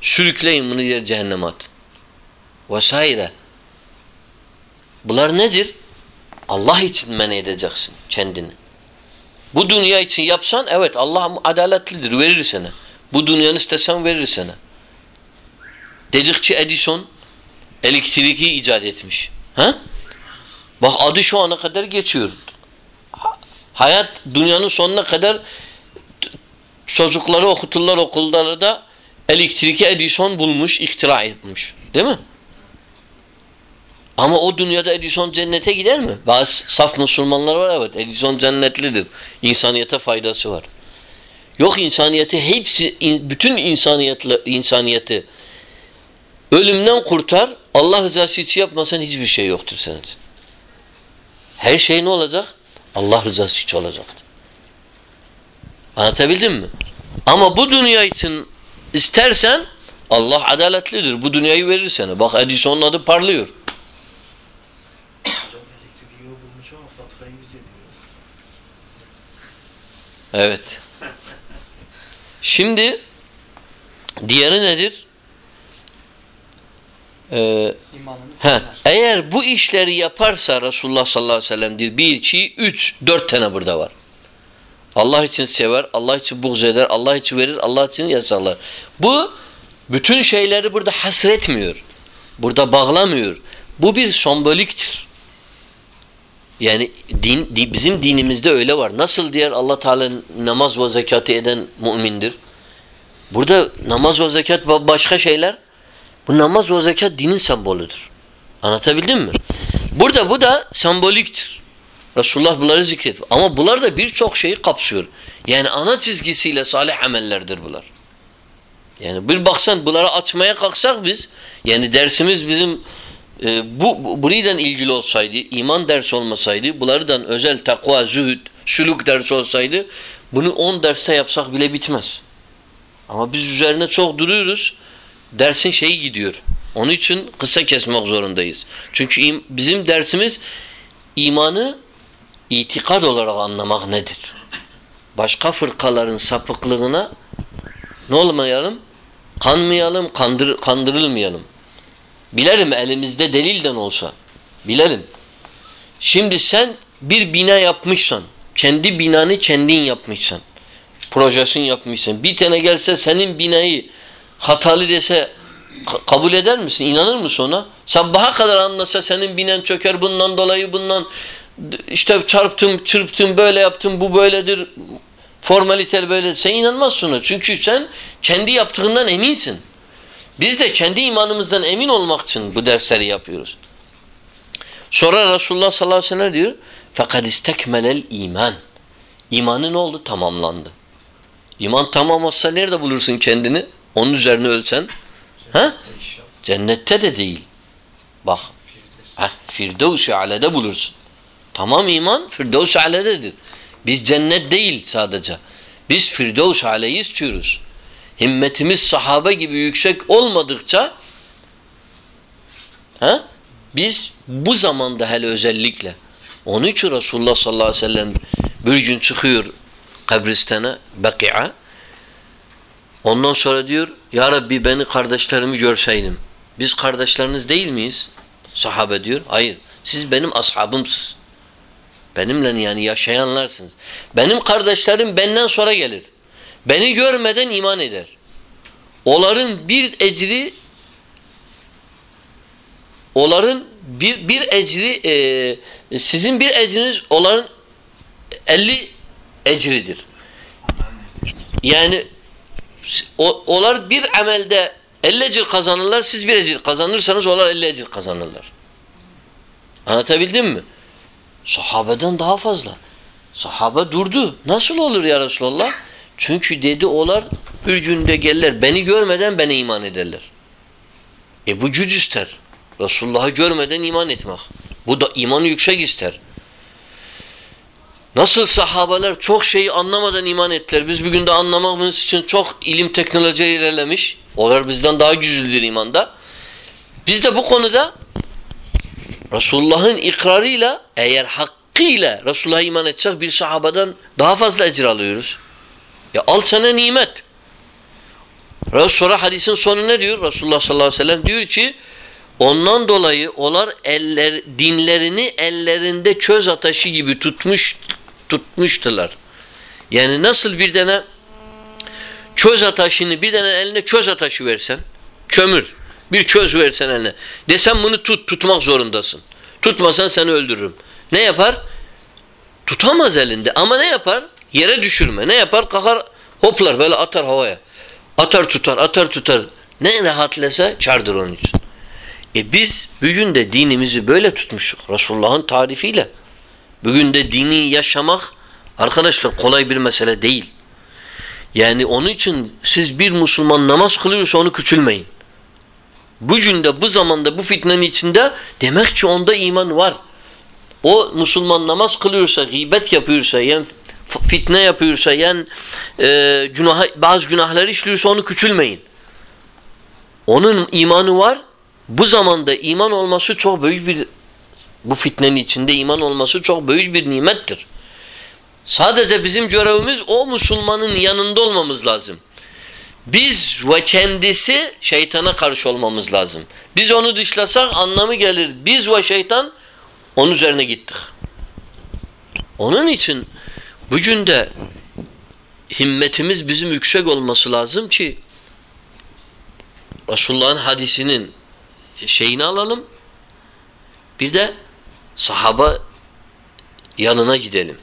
S1: Sürükleyin bunu yer cehenneme at. Vesaire. Bunlar nedir? Allah için men edeceksin kendini. Bu dünya için yapsan evet Allah adaletlidir verir sana. Bu dünyanı istesen verir sana. Dedikçe Edison elektriği icat etmiş. Ha? Bak adı şu ana kadar geçiyor. Ha- Hayat dünyanın sonuna kadar çocukları okuturlar okullarda elektriği Edison bulmuş, ihtira etmiş. Değil mi? Ama o dünyada Edison cennete gider mi? Bazı saf Müslümanlar var evet. Edison cennetlidir. İnsaniyete faydası var. Yok insaniyeti hepsi bütün insaniyetli insaniyeti ölümden kurtar. Allah rızası için yapmasan hiçbir şey yoktur senin için. Her şey ne olacak? Allah rızası için olacaktır. Anlatabildim mi? Ama bu dünya için istersen Allah adaletlidir. Bu dünyayı verir sana. Bak Edison'un adı parlıyor. Evet. Şimdi diğeri nedir? Ee, eğer bu işleri yaparsa Resulullah sallallahu aleyhi ve sellem diyor. Bir, iki, üç, dört tane burada var. Allah için sever, Allah için buğz eder, Allah için verir, Allah için yasaklar. Bu bütün şeyleri burada hasretmiyor. Burada bağlamıyor. Bu bir semboliktir. Yani din, di- bizim dinimizde öyle var. Nasıl diğer Allah Teala namaz ve zekatı eden mümindir? Burada namaz ve zekat ba- başka şeyler. Bu namaz ve zekat dinin sembolüdür. Anlatabildim mi? Burada bu da semboliktir. Resulullah bunları zikrediyor. Ama bunlar da birçok şeyi kapsıyor. Yani ana çizgisiyle salih amellerdir bunlar. Yani bir baksan bunları açmaya kalksak biz yani dersimiz bizim e, bu, bu ilgili olsaydı, iman dersi olmasaydı, bunlardan özel takva, zühd, sülük dersi olsaydı bunu 10 derste yapsak bile bitmez. Ama biz üzerine çok duruyoruz. Dersin şeyi gidiyor. Onun için kısa kesmek zorundayız. Çünkü im- bizim dersimiz imanı itikad olarak anlamak nedir? Başka fırkaların sapıklığına ne olmayalım? Kanmayalım, kandır, kandırılmayalım. Bilerim elimizde delilden olsa. Bilerim. Şimdi sen bir bina yapmışsan, kendi binanı kendin yapmışsan, projesini yapmışsan, bir tane gelse senin binayı hatalı dese ka- kabul eder misin? İnanır mısın ona? Sabaha kadar anlasa senin binen çöker bundan dolayı bundan işte çarptım, çırptım, böyle yaptım, bu böyledir. Formaliter böyle. Sen inanmazsın ona. Çünkü sen kendi yaptığından eminsin. Biz de kendi imanımızdan emin olmak için bu dersleri yapıyoruz. Sonra Resulullah sallallahu aleyhi ve sellem diyor fakat istekmelel iman. İmanı ne oldu? Tamamlandı. İman tamam olsa nerede bulursun kendini? Onun üzerine ölsen. Ha? Cennette de değil. Bak. Ha, Firdevs-i Ale'de bulursun. Tamam iman Firdevs-i Ale'dedir. Biz cennet değil sadece. Biz Firdevs-i Ale'yi istiyoruz. Himmetimiz sahabe gibi yüksek olmadıkça ha, biz bu zamanda hele özellikle onun için Resulullah sallallahu aleyhi ve sellem bir gün çıkıyor kabristana, Beki'a Ondan sonra diyor Ya Rabbi beni kardeşlerimi görseydim. Biz kardeşleriniz değil miyiz? Sahabe diyor. Hayır. Siz benim ashabımsınız. Benimle yani yaşayanlarsınız. Benim kardeşlerim benden sonra gelir. Beni görmeden iman eder. Onların bir ecri onların bir bir ecri e, sizin bir ecriniz onların 50 ecridir. Yani o, onlar bir amelde 50 ecir kazanırlar, siz bir ecir kazanırsanız onlar 50 ecir kazanırlar. Anlatabildim mi? Sahabeden daha fazla. Sahabe durdu. Nasıl olur ya Resulallah? Çünkü dedi olar bir günde gelirler. Beni görmeden bana iman ederler. E bu güç ister. Resulullah'ı görmeden iman etmek. Bu da imanı yüksek ister. Nasıl sahabeler çok şeyi anlamadan iman ettiler. Biz bugün de anlamamız için çok ilim teknoloji ilerlemiş. Onlar bizden daha güçlüdür imanda. Biz de bu konuda Resulullah'ın ikrarıyla eğer hakkıyla Resulullah'a iman edecek bir sahabeden daha fazla ecir alıyoruz. Ya al sana nimet. Sonra hadisin sonu ne diyor? Resulullah sallallahu aleyhi ve sellem diyor ki ondan dolayı onlar eller, dinlerini ellerinde çöz ataşı gibi tutmuş tutmuştular. Yani nasıl bir tane çöz ataşını bir tane eline çöz ataşı versen kömür bir çöz versen eline desen bunu tut tutmak zorundasın. Tutmasan seni öldürürüm. Ne yapar? Tutamaz elinde ama ne yapar? Yere düşürme. Ne yapar? Kalkar hoplar böyle atar havaya. Atar tutar atar tutar. Ne rahatlasa çardır onun için. E biz bugün de dinimizi böyle tutmuşuz. Resulullah'ın tarifiyle. Bugün de dini yaşamak arkadaşlar kolay bir mesele değil. Yani onun için siz bir Müslüman namaz kılıyorsa onu küçülmeyin. Bugün de bu zamanda bu fitnenin içinde demek ki onda iman var. O Müslüman namaz kılıyorsa, gıybet yapıyorsa, yani fitne yapıyorsa, yani e, günah, bazı günahları işliyorsa onu küçülmeyin. Onun imanı var. Bu zamanda iman olması çok büyük bir bu fitnenin içinde iman olması çok büyük bir nimettir. Sadece bizim görevimiz o Müslümanın yanında olmamız lazım. Biz ve kendisi şeytana karşı olmamız lazım. Biz onu dışlasak anlamı gelir. Biz ve şeytan onun üzerine gittik. Onun için bugün de himmetimiz bizim yüksek olması lazım ki Resulullah'ın hadisinin şeyini alalım. Bir de sahaba yanına gidelim.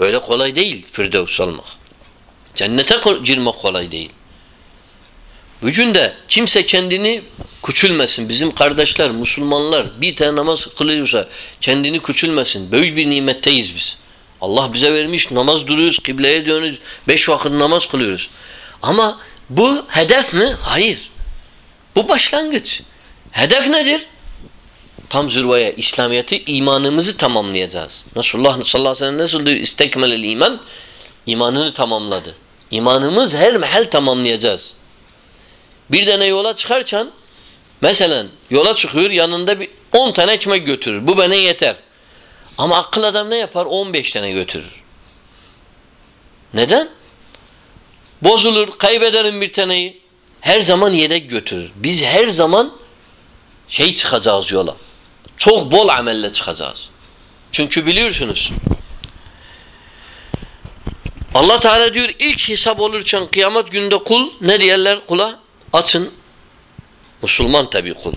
S1: Böyle kolay değil Firdevs almak. Cennete girmek kolay değil. Bugün de kimse kendini küçülmesin. Bizim kardeşler, Müslümanlar bir tane namaz kılıyorsa kendini küçülmesin. Büyük bir nimetteyiz biz. Allah bize vermiş namaz duruyoruz, kıbleye dönüyoruz, beş vakit namaz kılıyoruz. Ama bu hedef mi? Hayır. Bu başlangıç. Hedef nedir? Tam zirveye, İslamiyet'i, imanımızı tamamlayacağız. Resulullah sallallahu aleyhi ve sellem nasıl diyor? İstekmelel iman, imanını tamamladı. İmanımız her mehel tamamlayacağız. Bir tane yola çıkarken mesela yola çıkıyor yanında bir 10 tane ekmek götürür. Bu bana yeter. Ama akıl adam ne yapar? 15 tane götürür. Neden? Bozulur, kaybederim bir taneyi. Her zaman yedek götürür. Biz her zaman şey çıkacağız yola. Çok bol amelle çıkacağız. Çünkü biliyorsunuz Allah Teala diyor ilk hesap olurken kıyamet gününde kul ne diyorlar kula? Açın Müslüman tabi kul.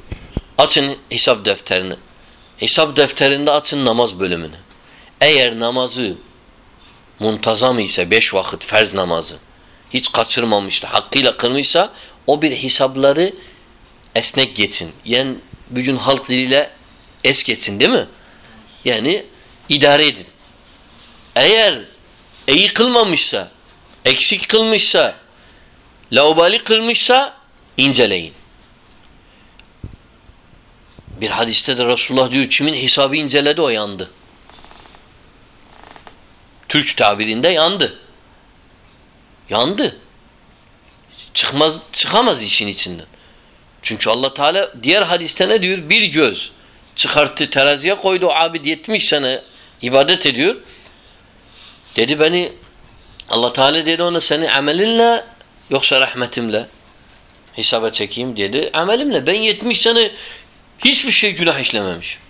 S1: Açın hesap defterini. Hesap defterinde açın namaz bölümünü. Eğer namazı muntazam ise beş vakit ferz namazı hiç kaçırmamışsa, hakkıyla kılmışsa o bir hesapları esnek geçsin. Yani bugün halk diliyle es geçsin değil mi? Yani idare edin. Eğer iyi kılmamışsa, eksik kılmışsa, laubali kılmışsa inceleyin. Bir hadiste de Resulullah diyor kimin hesabı inceledi o yandı. Türk tabirinde yandı. Yandı. Çıkmaz, çıkamaz işin içinden. Çünkü Allah Teala diğer hadiste ne diyor? Bir göz çıkarttı teraziye koydu o abid 70 sene ibadet ediyor. Dedi beni Allah Teala dedi ona seni amelinle yoksa rahmetimle hesaba çekeyim dedi. Amelimle ben 70 sene hiçbir şey günah işlememişim.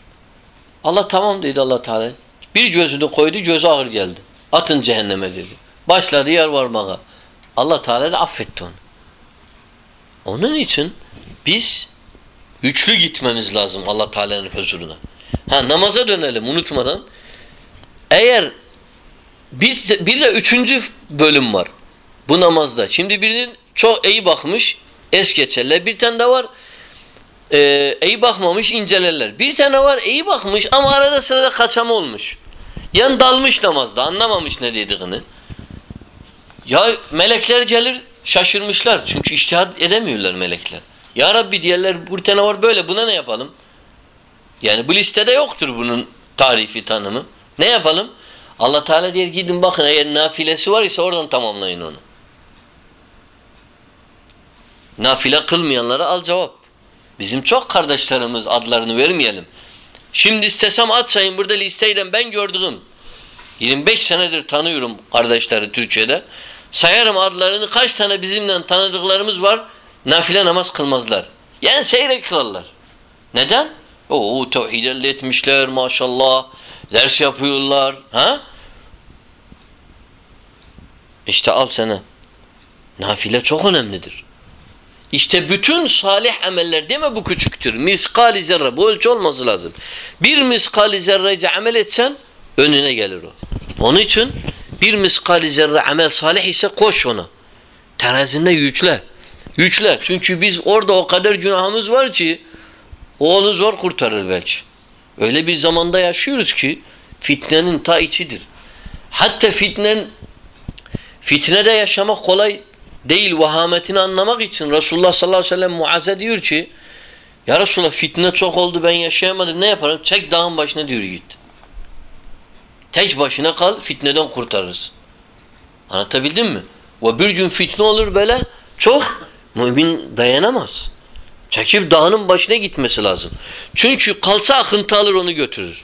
S1: Allah tamam dedi Allah Teala. Bir gözünü koydu gözü ağır geldi. Atın cehenneme dedi. Başladı yer varmaya. Allah Teala da affetti onu. Onun için biz üçlü gitmemiz lazım Allah Teala'nın huzuruna. Ha namaza dönelim unutmadan. Eğer bir de, bir de üçüncü bölüm var bu namazda. Şimdi birinin çok iyi bakmış es geçerler. Bir tane de var e, iyi bakmamış incelerler. Bir tane var iyi bakmış ama arada sırada kaçama olmuş. Yan dalmış namazda anlamamış ne dediğini. Ya melekler gelir şaşırmışlar. Çünkü iştihat edemiyorlar melekler. Ya Rabbi diyorlar bir tane var böyle buna ne yapalım? Yani bu listede yoktur bunun tarifi tanımı. Ne yapalım? Allah Teala diyor gidin bakın eğer nafilesi var ise oradan tamamlayın onu. Nafile kılmayanlara al cevap. Bizim çok kardeşlerimiz adlarını vermeyelim. Şimdi istesem at sayın burada listeyle ben gördüğüm 25 senedir tanıyorum kardeşleri Türkiye'de. Sayarım adlarını kaç tane bizimle tanıdıklarımız var nafile namaz kılmazlar. Yani seyrek kılarlar. Neden? Oo tevhid elde etmişler maşallah. Ders yapıyorlar. Ha? İşte al sana. Nafile çok önemlidir. İşte bütün salih ameller deme bu küçüktür. Miskali zerre. Bu ölçü olması lazım. Bir miskali zerrece amel etsen önüne gelir o. Onun için bir miskali zerre amel salih ise koş ona. Terazinde yüçle. Yüçle. Çünkü biz orada o kadar günahımız var ki O onu zor kurtarır belki. Öyle bir zamanda yaşıyoruz ki fitnenin ta içidir. Hatta fitnen fitnede yaşamak kolay değil. Vahametini anlamak için Resulullah sallallahu aleyhi ve sellem Muaz'e diyor ki ya Resulallah fitne çok oldu ben yaşayamadım ne yaparım? Çek dağın başına diyor git. Tek başına kal fitneden kurtarırsın. Anlatabildim mi? Ve bir gün fitne olur böyle çok mümin dayanamaz. Çekip dağının başına gitmesi lazım. Çünkü kalsa akıntı alır onu götürür.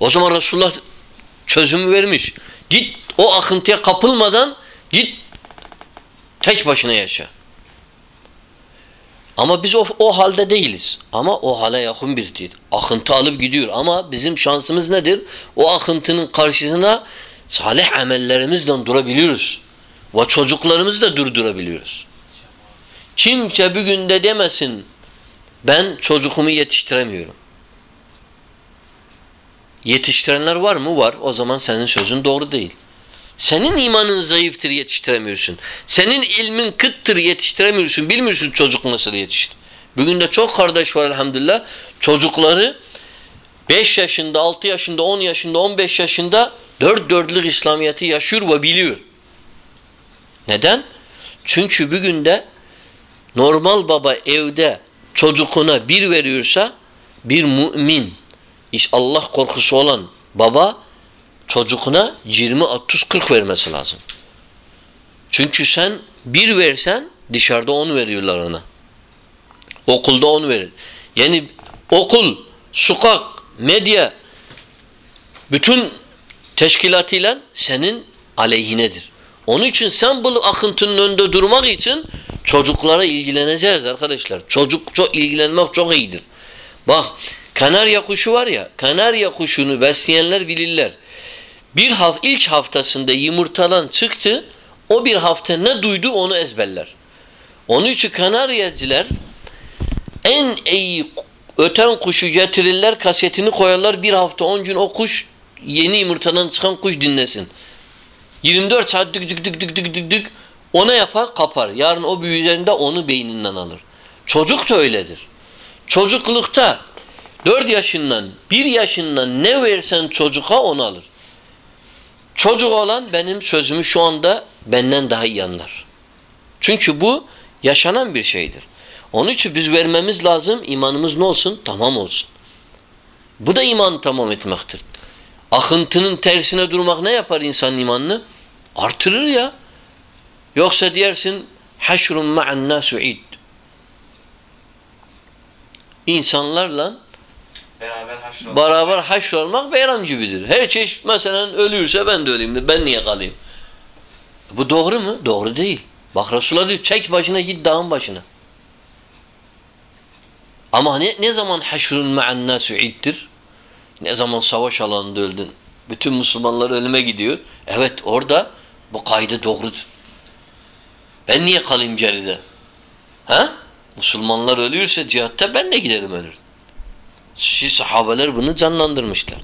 S1: O zaman Resulullah çözümü vermiş. Git o akıntıya kapılmadan git tek başına yaşa. Ama biz o, o halde değiliz. Ama o hale yakın bir değil. Akıntı alıp gidiyor. Ama bizim şansımız nedir? O akıntının karşısına salih amellerimizle durabiliyoruz. Ve çocuklarımızı da durdurabiliyoruz. Kimse bir günde demesin ben çocuğumu yetiştiremiyorum. Yetiştirenler var mı? Var. O zaman senin sözün doğru değil. Senin imanın zayıftır yetiştiremiyorsun. Senin ilmin kıttır yetiştiremiyorsun. Bilmiyorsun çocuk nasıl yetiştir. Bugün de çok kardeş var elhamdülillah. Çocukları 5 yaşında, 6 yaşında, 10 yaşında, 15 yaşında dört dörtlük İslamiyet'i yaşıyor ve biliyor. Neden? Çünkü bugün de normal baba evde çocuğuna bir veriyorsa bir mümin, Allah korkusu olan baba çocuğuna 20, 30, 40 vermesi lazım. Çünkü sen bir versen dışarıda on veriyorlar ona. Okulda on verir. Yani okul, sokak, medya bütün teşkilatıyla senin aleyhinedir. Onun için sen bu akıntının önünde durmak için çocuklara ilgileneceğiz arkadaşlar. Çocuk çok ilgilenmek çok iyidir. Bak kanarya kuşu var ya, kanarya kuşunu besleyenler bilirler. Bir hafta ilk haftasında yumurtadan çıktı, o bir hafta ne duydu onu ezberler. Onun için kanaryacılar en iyi öten kuşu getirirler, kasetini koyarlar bir hafta on gün o kuş yeni yumurtadan çıkan kuş dinlesin. 24 saat dık dık dık dık dık dık dık ona yapar kapar. Yarın o büyüyeceğinde onu beyninden alır. Çocuk da öyledir. Çocuklukta 4 yaşından 1 yaşından ne versen çocuğa onu alır. Çocuk olan benim sözümü şu anda benden daha iyi anlar. Çünkü bu yaşanan bir şeydir. Onun için biz vermemiz lazım. imanımız ne olsun? Tamam olsun. Bu da imanı tamam etmektir. Akıntının tersine durmak ne yapar insanın imanını? Artırır ya. Yoksa diyersin haşrun ma'an nasu id. İnsanlarla
S4: Beraber
S1: beraber haşr olmak beyran gibidir. Her çeşit mesela ölürse ben de öleyim de ben niye kalayım? Bu doğru mu? Doğru değil. Bak Resulullah diyor çek başına git dağın başına. Ama ne, ne zaman haşrun ma'an nasu iddir? Ne zaman savaş alanında öldün? Bütün Müslümanlar ölüme gidiyor. Evet orada bu kaydı doğrudur. Ben niye kalayım geride? Ha? Müslümanlar ölüyorsa cihatta ben de giderim ölür. Siz sahabeler bunu canlandırmışlar.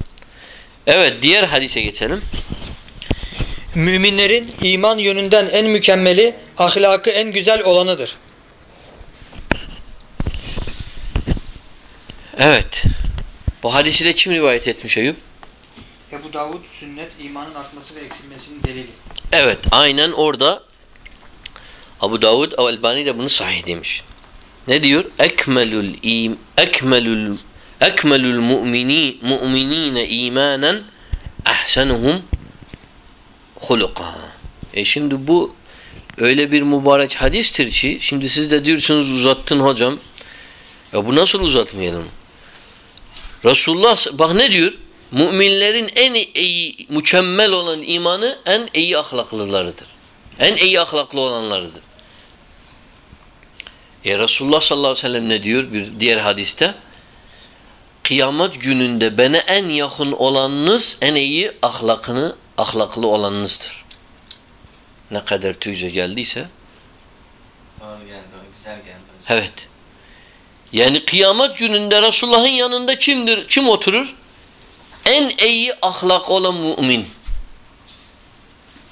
S1: Evet diğer hadise geçelim.
S2: Müminlerin iman yönünden en mükemmeli, ahlakı en güzel olanıdır.
S1: Evet. Bu hadisi de kim rivayet etmiş Eyüp?
S2: Ebu Davud sünnet imanın artması ve eksilmesinin delili.
S1: Evet aynen orada Abu Davud Elbani de bunu sahih demiş. Ne diyor? Ekmelul im ekmelul ekmelul mu'mini mu'minine imanen ahsenuhum huluka. E şimdi bu öyle bir mübarek hadistir ki şimdi siz de diyorsunuz uzattın hocam. Ya bu nasıl uzatmayalım? Resulullah bak ne diyor? Müminlerin en iyi, mükemmel olan imanı en iyi ahlaklılarıdır. En iyi ahlaklı olanlarıdır. E Resulullah sallallahu aleyhi ve sellem ne diyor bir diğer hadiste? Kıyamet gününde bana en yakın olanınız en iyi ahlakını ahlaklı olanınızdır. Ne kadar tüyce geldiyse.
S4: Doğru geldi, güzel geldi.
S1: Evet. Yani kıyamet gününde Resulullah'ın yanında kimdir? Kim oturur? En iyi ahlak olan mümin.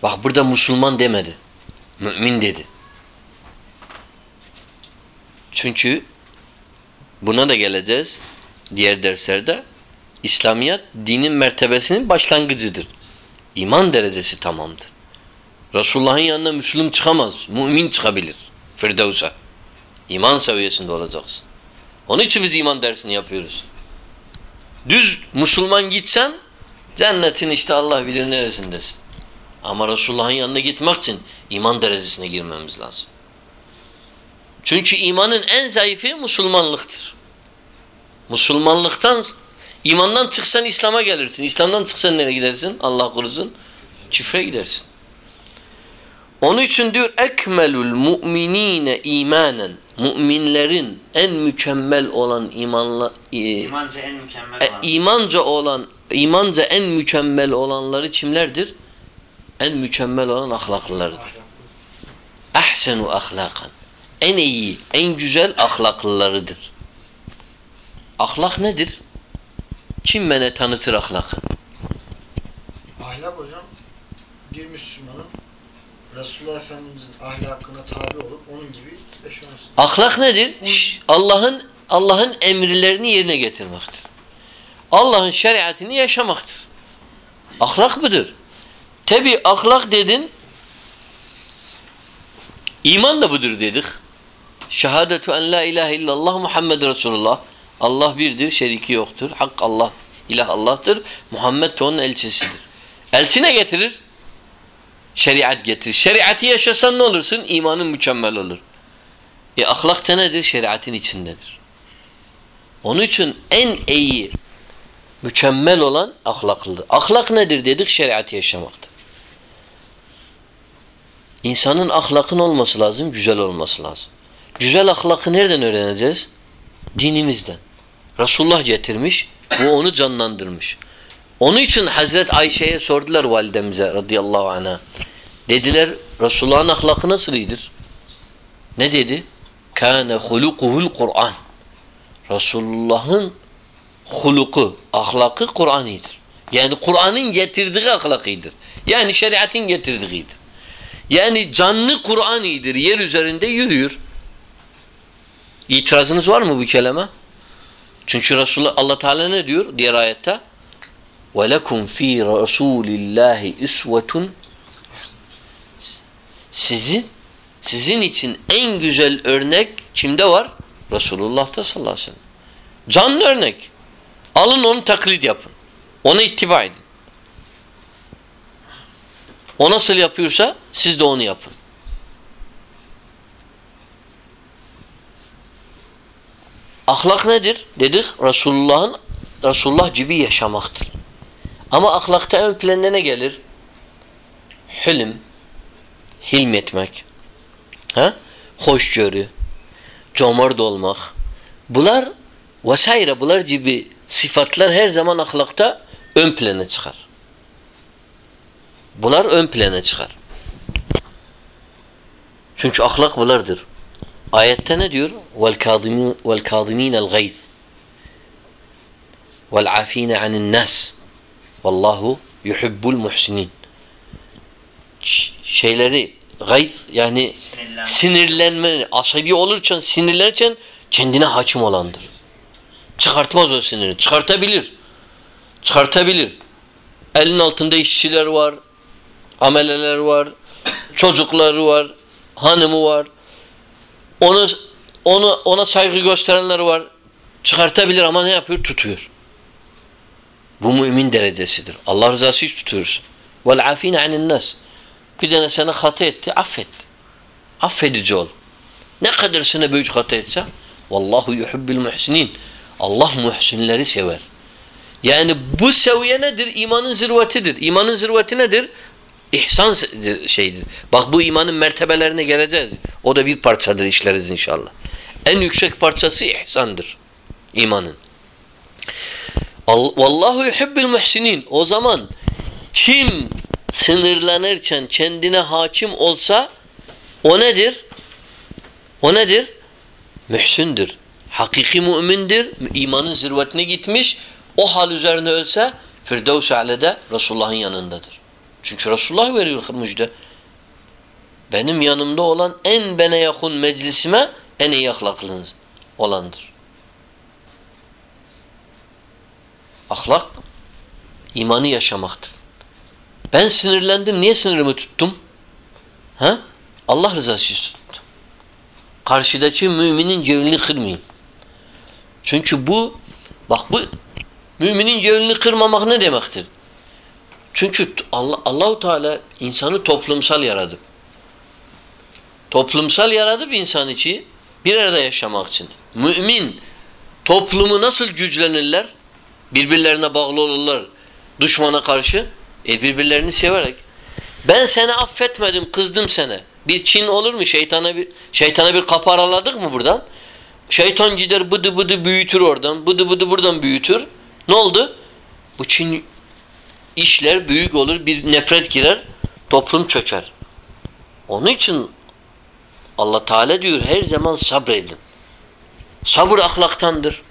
S1: Bak burada Müslüman demedi. Mümin dedi. Çünkü buna da geleceğiz. Diğer derslerde. İslamiyet dinin mertebesinin başlangıcıdır. İman derecesi tamamdır. Resulullah'ın yanına Müslüm çıkamaz. Mümin çıkabilir. Firdevs'e. İman seviyesinde olacaksın. Onun için biz iman dersini yapıyoruz. Düz Müslüman gitsen cennetin işte Allah bilir neresindesin. Ama Resulullah'ın yanına gitmek için iman derecesine girmemiz lazım. Çünkü imanın en zayıfı Müslümanlıktır. Müslümanlıktan imandan çıksan İslam'a gelirsin. İslam'dan çıksan nereye gidersin? Allah korusun. Çifre gidersin. Onun için diyor ekmelul mu'minine imanen müminlerin en mükemmel olan imanla e,
S4: İmanca en mükemmel
S1: e,
S4: olan.
S1: imanca olan imanca en mükemmel olanları kimlerdir? En mükemmel olan ahlaklılardır. Ahsenu ahlakan. En iyi, en güzel ahlaklılarıdır. Ahlak nedir? Kim bana tanıtır ahlakı?
S3: Ahlak hocam bir Müslümanın Resulullah Efendimizin ahlakına tabi olup onun gibi yaşaması.
S1: Ahlak nedir? Allah'ın Allah'ın emirlerini yerine getirmektir. Allah'ın şeriatını yaşamaktır. Ahlak budur. Tabi ahlak dedin iman da budur dedik. Şehadetu en la ilahe illallah Muhammed Resulullah. Allah birdir, şeriki yoktur. Hak Allah, ilah Allah'tır. Muhammed de onun elçisidir. Elçi ne getirir? Şeriat getirir. Şeriatı yaşasan ne olursun? İmanın mükemmel olur. E ahlak da nedir? Şeriatın içindedir. Onun için en iyi, mükemmel olan ahlaklıdır. Ahlak nedir dedik? Şeriatı yaşamaktır. İnsanın ahlakın olması lazım, güzel olması lazım. Güzel ahlakı nereden öğreneceğiz? Dinimizden. Resulullah getirmiş, bu onu canlandırmış. Onun için Hazret Ayşe'ye sordular validemize radıyallahu anh'a. Dediler Resulullah'ın ahlakı nasıldır? Ne dedi? Kâne hulukuhul Kur'an. Resulullah'ın huluku, ahlakı Kur'an'ıdır. Yani Kur'an'ın getirdiği ahlakıdır. Yani şeriatın getirdiğidir. Yani canlı Kur'an'ıdır. Yer üzerinde yürüyor. İtirazınız var mı bu kelime? Çünkü Resulullah Allah Teala ne diyor diğer ayette? وَلَكُمْ ف۪ي رَسُولِ اللّٰهِ اِسْوَةٌ Sizin sizin için en güzel örnek kimde var? Resulullah'ta sallallahu aleyhi ve sellem. Canlı örnek. Alın onu taklit yapın. Ona ittiba edin. O nasıl yapıyorsa siz de onu yapın. Ahlak nedir? Dedik Resulullah'ın Resulullah gibi yaşamaktır. Ama ahlakta ön planda ne gelir? Hilm, hilmetmek, ha? hoşgörü, cömert olmak. Bunlar vesaire bunlar gibi sıfatlar her zaman ahlakta ön plana çıkar. Bunlar ön plana çıkar. Çünkü ahlak bunlardır. Ayette ne diyor? وَالْكَاظِمِينَ وَالْكَاظِمِينَ الْغَيْظِ وَالْعَافِينَ عَنِ النَّاسِ Vallahu yuhibbul muhsinin. Şeyleri gayz yani
S4: Sinirlenme.
S1: sinirlenme, asabi olurken, sinirlerken kendine hakim olandır. Çıkartmaz o sinirini. Çıkartabilir. Çıkartabilir. Elin altında işçiler var, ameleler var, çocukları var, hanımı var. Onu onu ona saygı gösterenler var. Çıkartabilir ama ne yapıyor? Tutuyor. Bu mümin derecesidir. Allah rızası için tutuyorsun. Vel afine anin nas. Bir tane sana hata etti, affet. Affedici ol. Ne kadar sana büyük hata etse Vallahu yuhibbul muhsinin. Allah muhsinleri sever. Yani bu seviye nedir? İmanın zirvetidir. İmanın zirveti nedir? İhsan şeydir. Bak bu imanın mertebelerine geleceğiz. O da bir parçadır işleriz inşallah. En yüksek parçası ihsandır. İmanın. Vallahu yuhibbul muhsinin. O zaman kim sınırlanırken kendine hakim olsa o nedir? O nedir? Mühsündür. Hakiki mümindir. İmanın zirvetine gitmiş. O hal üzerine ölse Firdevs-i Ale'de Resulullah'ın yanındadır. Çünkü Resulullah veriyor müjde. Benim yanımda olan en bana yakın meclisime en iyi ahlaklınız olandır. Ahlak imanı yaşamaktır. Ben sinirlendim. Niye sınırımı tuttum? Ha? Allah rızası için tuttum. Karşıdaki müminin cevlini kırmayayım. Çünkü bu bak bu müminin cevlini kırmamak ne demektir? Çünkü Allah Allahu Teala insanı toplumsal yaradı. Toplumsal yaradı bir insan için bir arada yaşamak için. Mümin toplumu nasıl güçlenirler? Birbirlerine bağlı olurlar düşmana karşı. E birbirlerini severek. Ben seni affetmedim, kızdım sana. Bir Çin olur mu? Şeytana bir şeytana bir kapı araladık mı buradan? Şeytan gider bıdı bıdı büyütür oradan, bıdı bıdı buradan büyütür. Ne oldu? Bu Çin işler büyük olur, bir nefret girer, toplum çöker. Onun için Allah Teala diyor her zaman sabredin. Sabır ahlaktandır.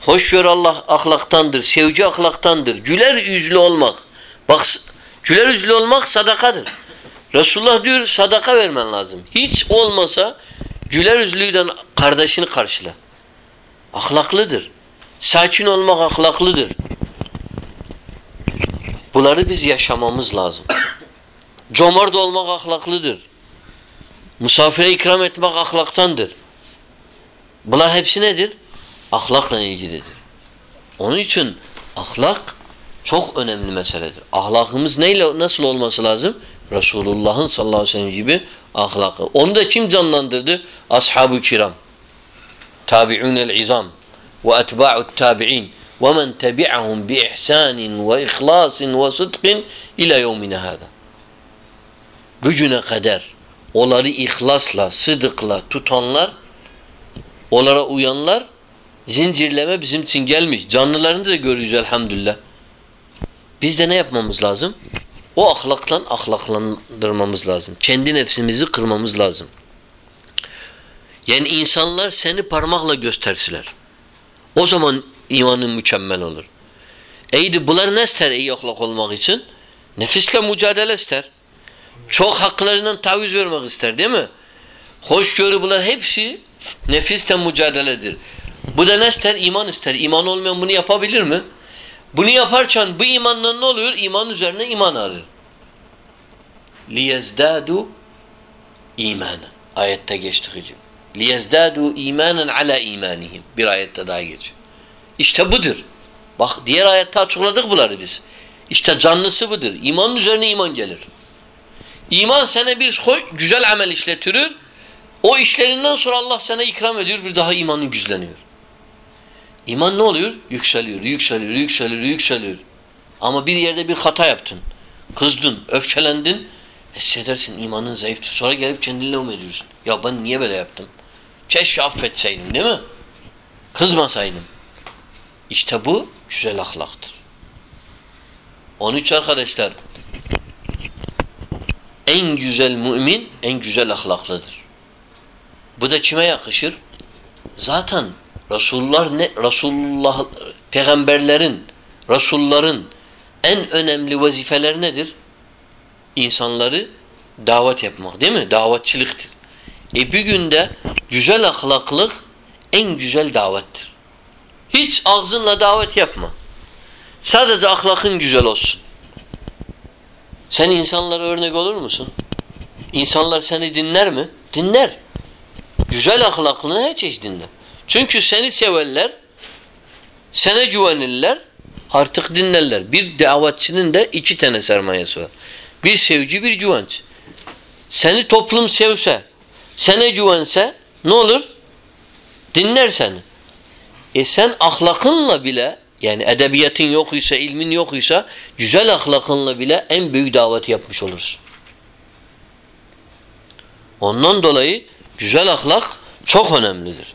S1: Hoşgör Allah ahlaktandır, sevgi ahlaktandır. Güler yüzlü olmak. Bak güler yüzlü olmak sadakadır. Resulullah diyor sadaka vermen lazım. Hiç olmasa güler yüzlüyle kardeşini karşıla. Ahlaklıdır. Sakin olmak ahlaklıdır. Bunları biz yaşamamız lazım. Cömert olmak ahlaklıdır. Misafire ikram etmek ahlaktandır. Bunlar hepsi nedir? Ahlakla ilgilidir. Onun için ahlak çok önemli meseledir. Ahlakımız neyle nasıl olması lazım? Resulullah'ın sallallahu aleyhi ve sellem gibi ahlakı. Onu da kim canlandırdı? Ashab-ı kiram. Tabi'unel izam ve etba'ut ihsanin ve ihlasin ve sıdkın ila yevmine hâdâ. Gücüne kadar onları ihlasla, sıdıkla tutanlar, onlara uyanlar zincirleme bizim için gelmiş. Canlılarını da görüyoruz elhamdülillah. Biz de ne yapmamız lazım? O ahlaktan ahlaklandırmamız lazım. Kendi nefsimizi kırmamız lazım. Yani insanlar seni parmakla göstersiler. O zaman imanın mükemmel olur. Eydi bunlar ne ister iyi ahlak olmak için? Nefisle mücadele ister. Çok haklarından taviz vermek ister değil mi? Hoşgörü bunlar hepsi nefisle mücadeledir. Bu da ne ister? İman ister. İman olmayan bunu yapabilir mi? Bunu yaparken bu imanla ne oluyor? İman üzerine iman alır. liyezdadu imanen. Ayette geçtiği gibi. liyezdadu imanen ala imanihim. Bir ayette daha geçiyor. İşte budur. Bak diğer ayette açıkladık bunları biz. İşte canlısı budur. İmanın üzerine iman gelir. İman sana bir güzel amel işletirir. O işlerinden sonra Allah sana ikram ediyor. Bir daha imanın güçleniyor. İman ne oluyor? Yükseliyor, yükseliyor, yükseliyor, yükseliyor. Ama bir yerde bir hata yaptın. Kızdın, öfkelendin. Hissedersin imanın zayıftır. Sonra gelip kendinle um ediyorsun. Ya ben niye böyle yaptım? Keşke affetseydim değil mi? Kızmasaydım. İşte bu güzel ahlaktır. Onun için arkadaşlar en güzel mümin en güzel ahlaklıdır. Bu da kime yakışır? Zaten Resulullah ne Resulullah peygamberlerin, Resulların en önemli vazifeleri nedir? İnsanları davet yapmak değil mi? Davetçiliktir. E bir günde güzel ahlaklık en güzel davettir. Hiç ağzınla davet yapma. Sadece ahlakın güzel olsun. Sen insanlara örnek olur musun? İnsanlar seni dinler mi? Dinler. Güzel ahlakını her çeşit dinler. Çünkü seni severler, sana güvenirler, artık dinlerler. Bir davetçinin de iki tane sermayesi var. Bir sevci, bir güvenç. Seni toplum sevse, sana güvense ne olur? Dinler seni. E sen ahlakınla bile yani edebiyatın yok ise, ilmin yok ise güzel ahlakınla bile en büyük daveti yapmış olursun. Ondan dolayı güzel ahlak çok önemlidir.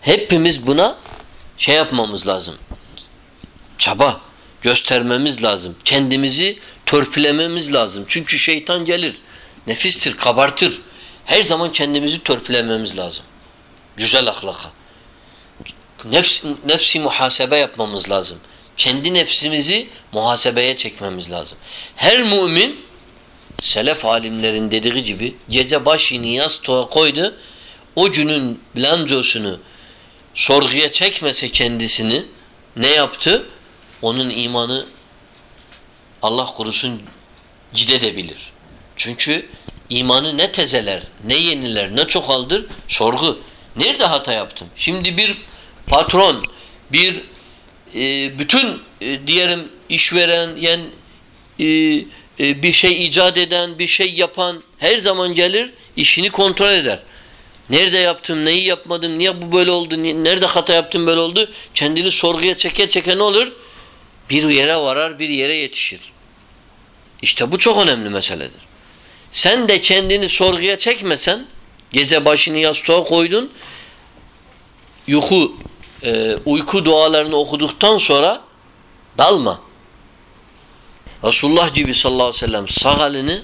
S1: Hepimiz buna şey yapmamız lazım. Çaba göstermemiz lazım. Kendimizi törpülememiz lazım. Çünkü şeytan gelir. Nefistir, kabartır. Her zaman kendimizi törpülememiz lazım. Güzel ahlaka. Nefs, nefsi muhasebe yapmamız lazım. Kendi nefsimizi muhasebeye çekmemiz lazım. Her mümin selef alimlerin dediği gibi gece başını yastığa koydu. O günün bilancosunu sorguya çekmese kendisini ne yaptı? Onun imanı Allah korusun cidedebilir. Çünkü imanı ne tezeler, ne yeniler, ne çoğaldır? Sorgu. Nerede hata yaptım? Şimdi bir patron, bir e, bütün e, diyelim işveren, yani e, e, bir şey icat eden, bir şey yapan her zaman gelir, işini kontrol eder. Nerede yaptım, neyi yapmadım, niye bu böyle oldu, nerede hata yaptım böyle oldu? Kendini sorguya çeke çeke ne olur? Bir yere varar, bir yere yetişir. İşte bu çok önemli meseledir. Sen de kendini sorguya çekmesen, gece başını yastığa koydun, yuhu, e, uyku dualarını okuduktan sonra dalma. Resulullah gibi sallallahu aleyhi ve sellem sağ elini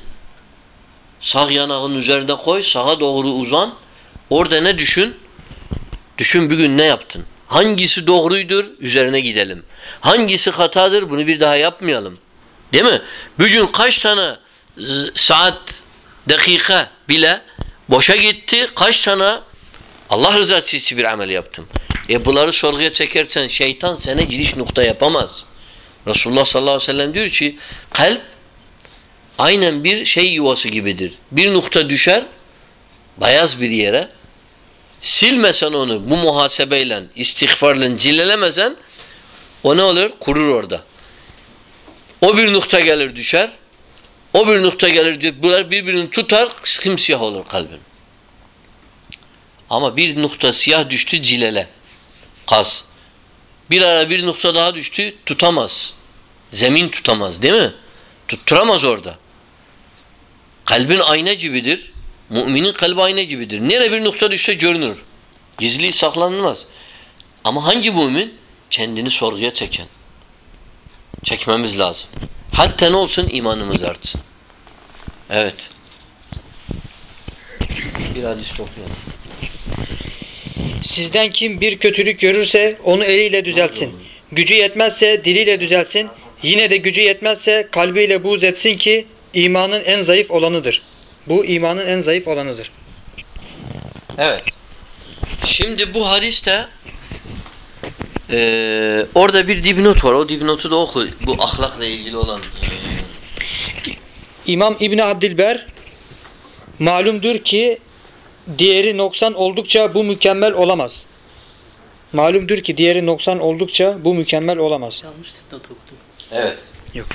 S1: sağ yanağın üzerinde koy, sağa doğru uzan. Orada ne düşün? Düşün bugün ne yaptın? Hangisi doğruydur? Üzerine gidelim. Hangisi hatadır? Bunu bir daha yapmayalım. Değil mi? Bugün kaç tane saat, dakika bile boşa gitti. Kaç tane Allah rızası için bir amel yaptım. E bunları sorguya çekersen şeytan sana giriş nokta yapamaz. Resulullah sallallahu aleyhi ve sellem diyor ki kalp aynen bir şey yuvası gibidir. Bir nokta düşer bayaz bir yere silmesen onu bu muhasebeyle, istiğfarla cilelemesen o ne olur? Kurur orada. O bir nokta gelir düşer. O bir nokta gelir diyor. Bunlar birbirini tutar, simsiyah olur kalbin. Ama bir nokta siyah düştü cilele. Kaz. Bir ara bir nokta daha düştü tutamaz. Zemin tutamaz değil mi? Tutturamaz orada. Kalbin ayna gibidir. Müminin kalbi ayna gibidir. Nereye bir nokta düşse görünür. Gizli saklanılmaz. Ama hangi mümin? Kendini sorguya çeken. Çekmemiz lazım. Hatta ne olsun imanımız artsın. Evet. Bir hadis okuyalım.
S2: Sizden kim bir kötülük görürse onu eliyle düzeltsin. Gücü yetmezse diliyle düzeltsin. Yine de gücü yetmezse kalbiyle buğz etsin ki imanın en zayıf olanıdır. Bu imanın en zayıf olanıdır.
S1: Evet. Şimdi bu hadiste eee orada bir dipnot var. O dipnotu da oku. Bu ahlakla ilgili olan. eee,
S2: İmam İbni Abdilber malumdur ki diğeri noksan oldukça bu mükemmel olamaz. Malumdur ki diğeri noksan oldukça bu mükemmel olamaz.
S3: Yanlış dipnot okudum.
S1: Evet.
S2: Yok.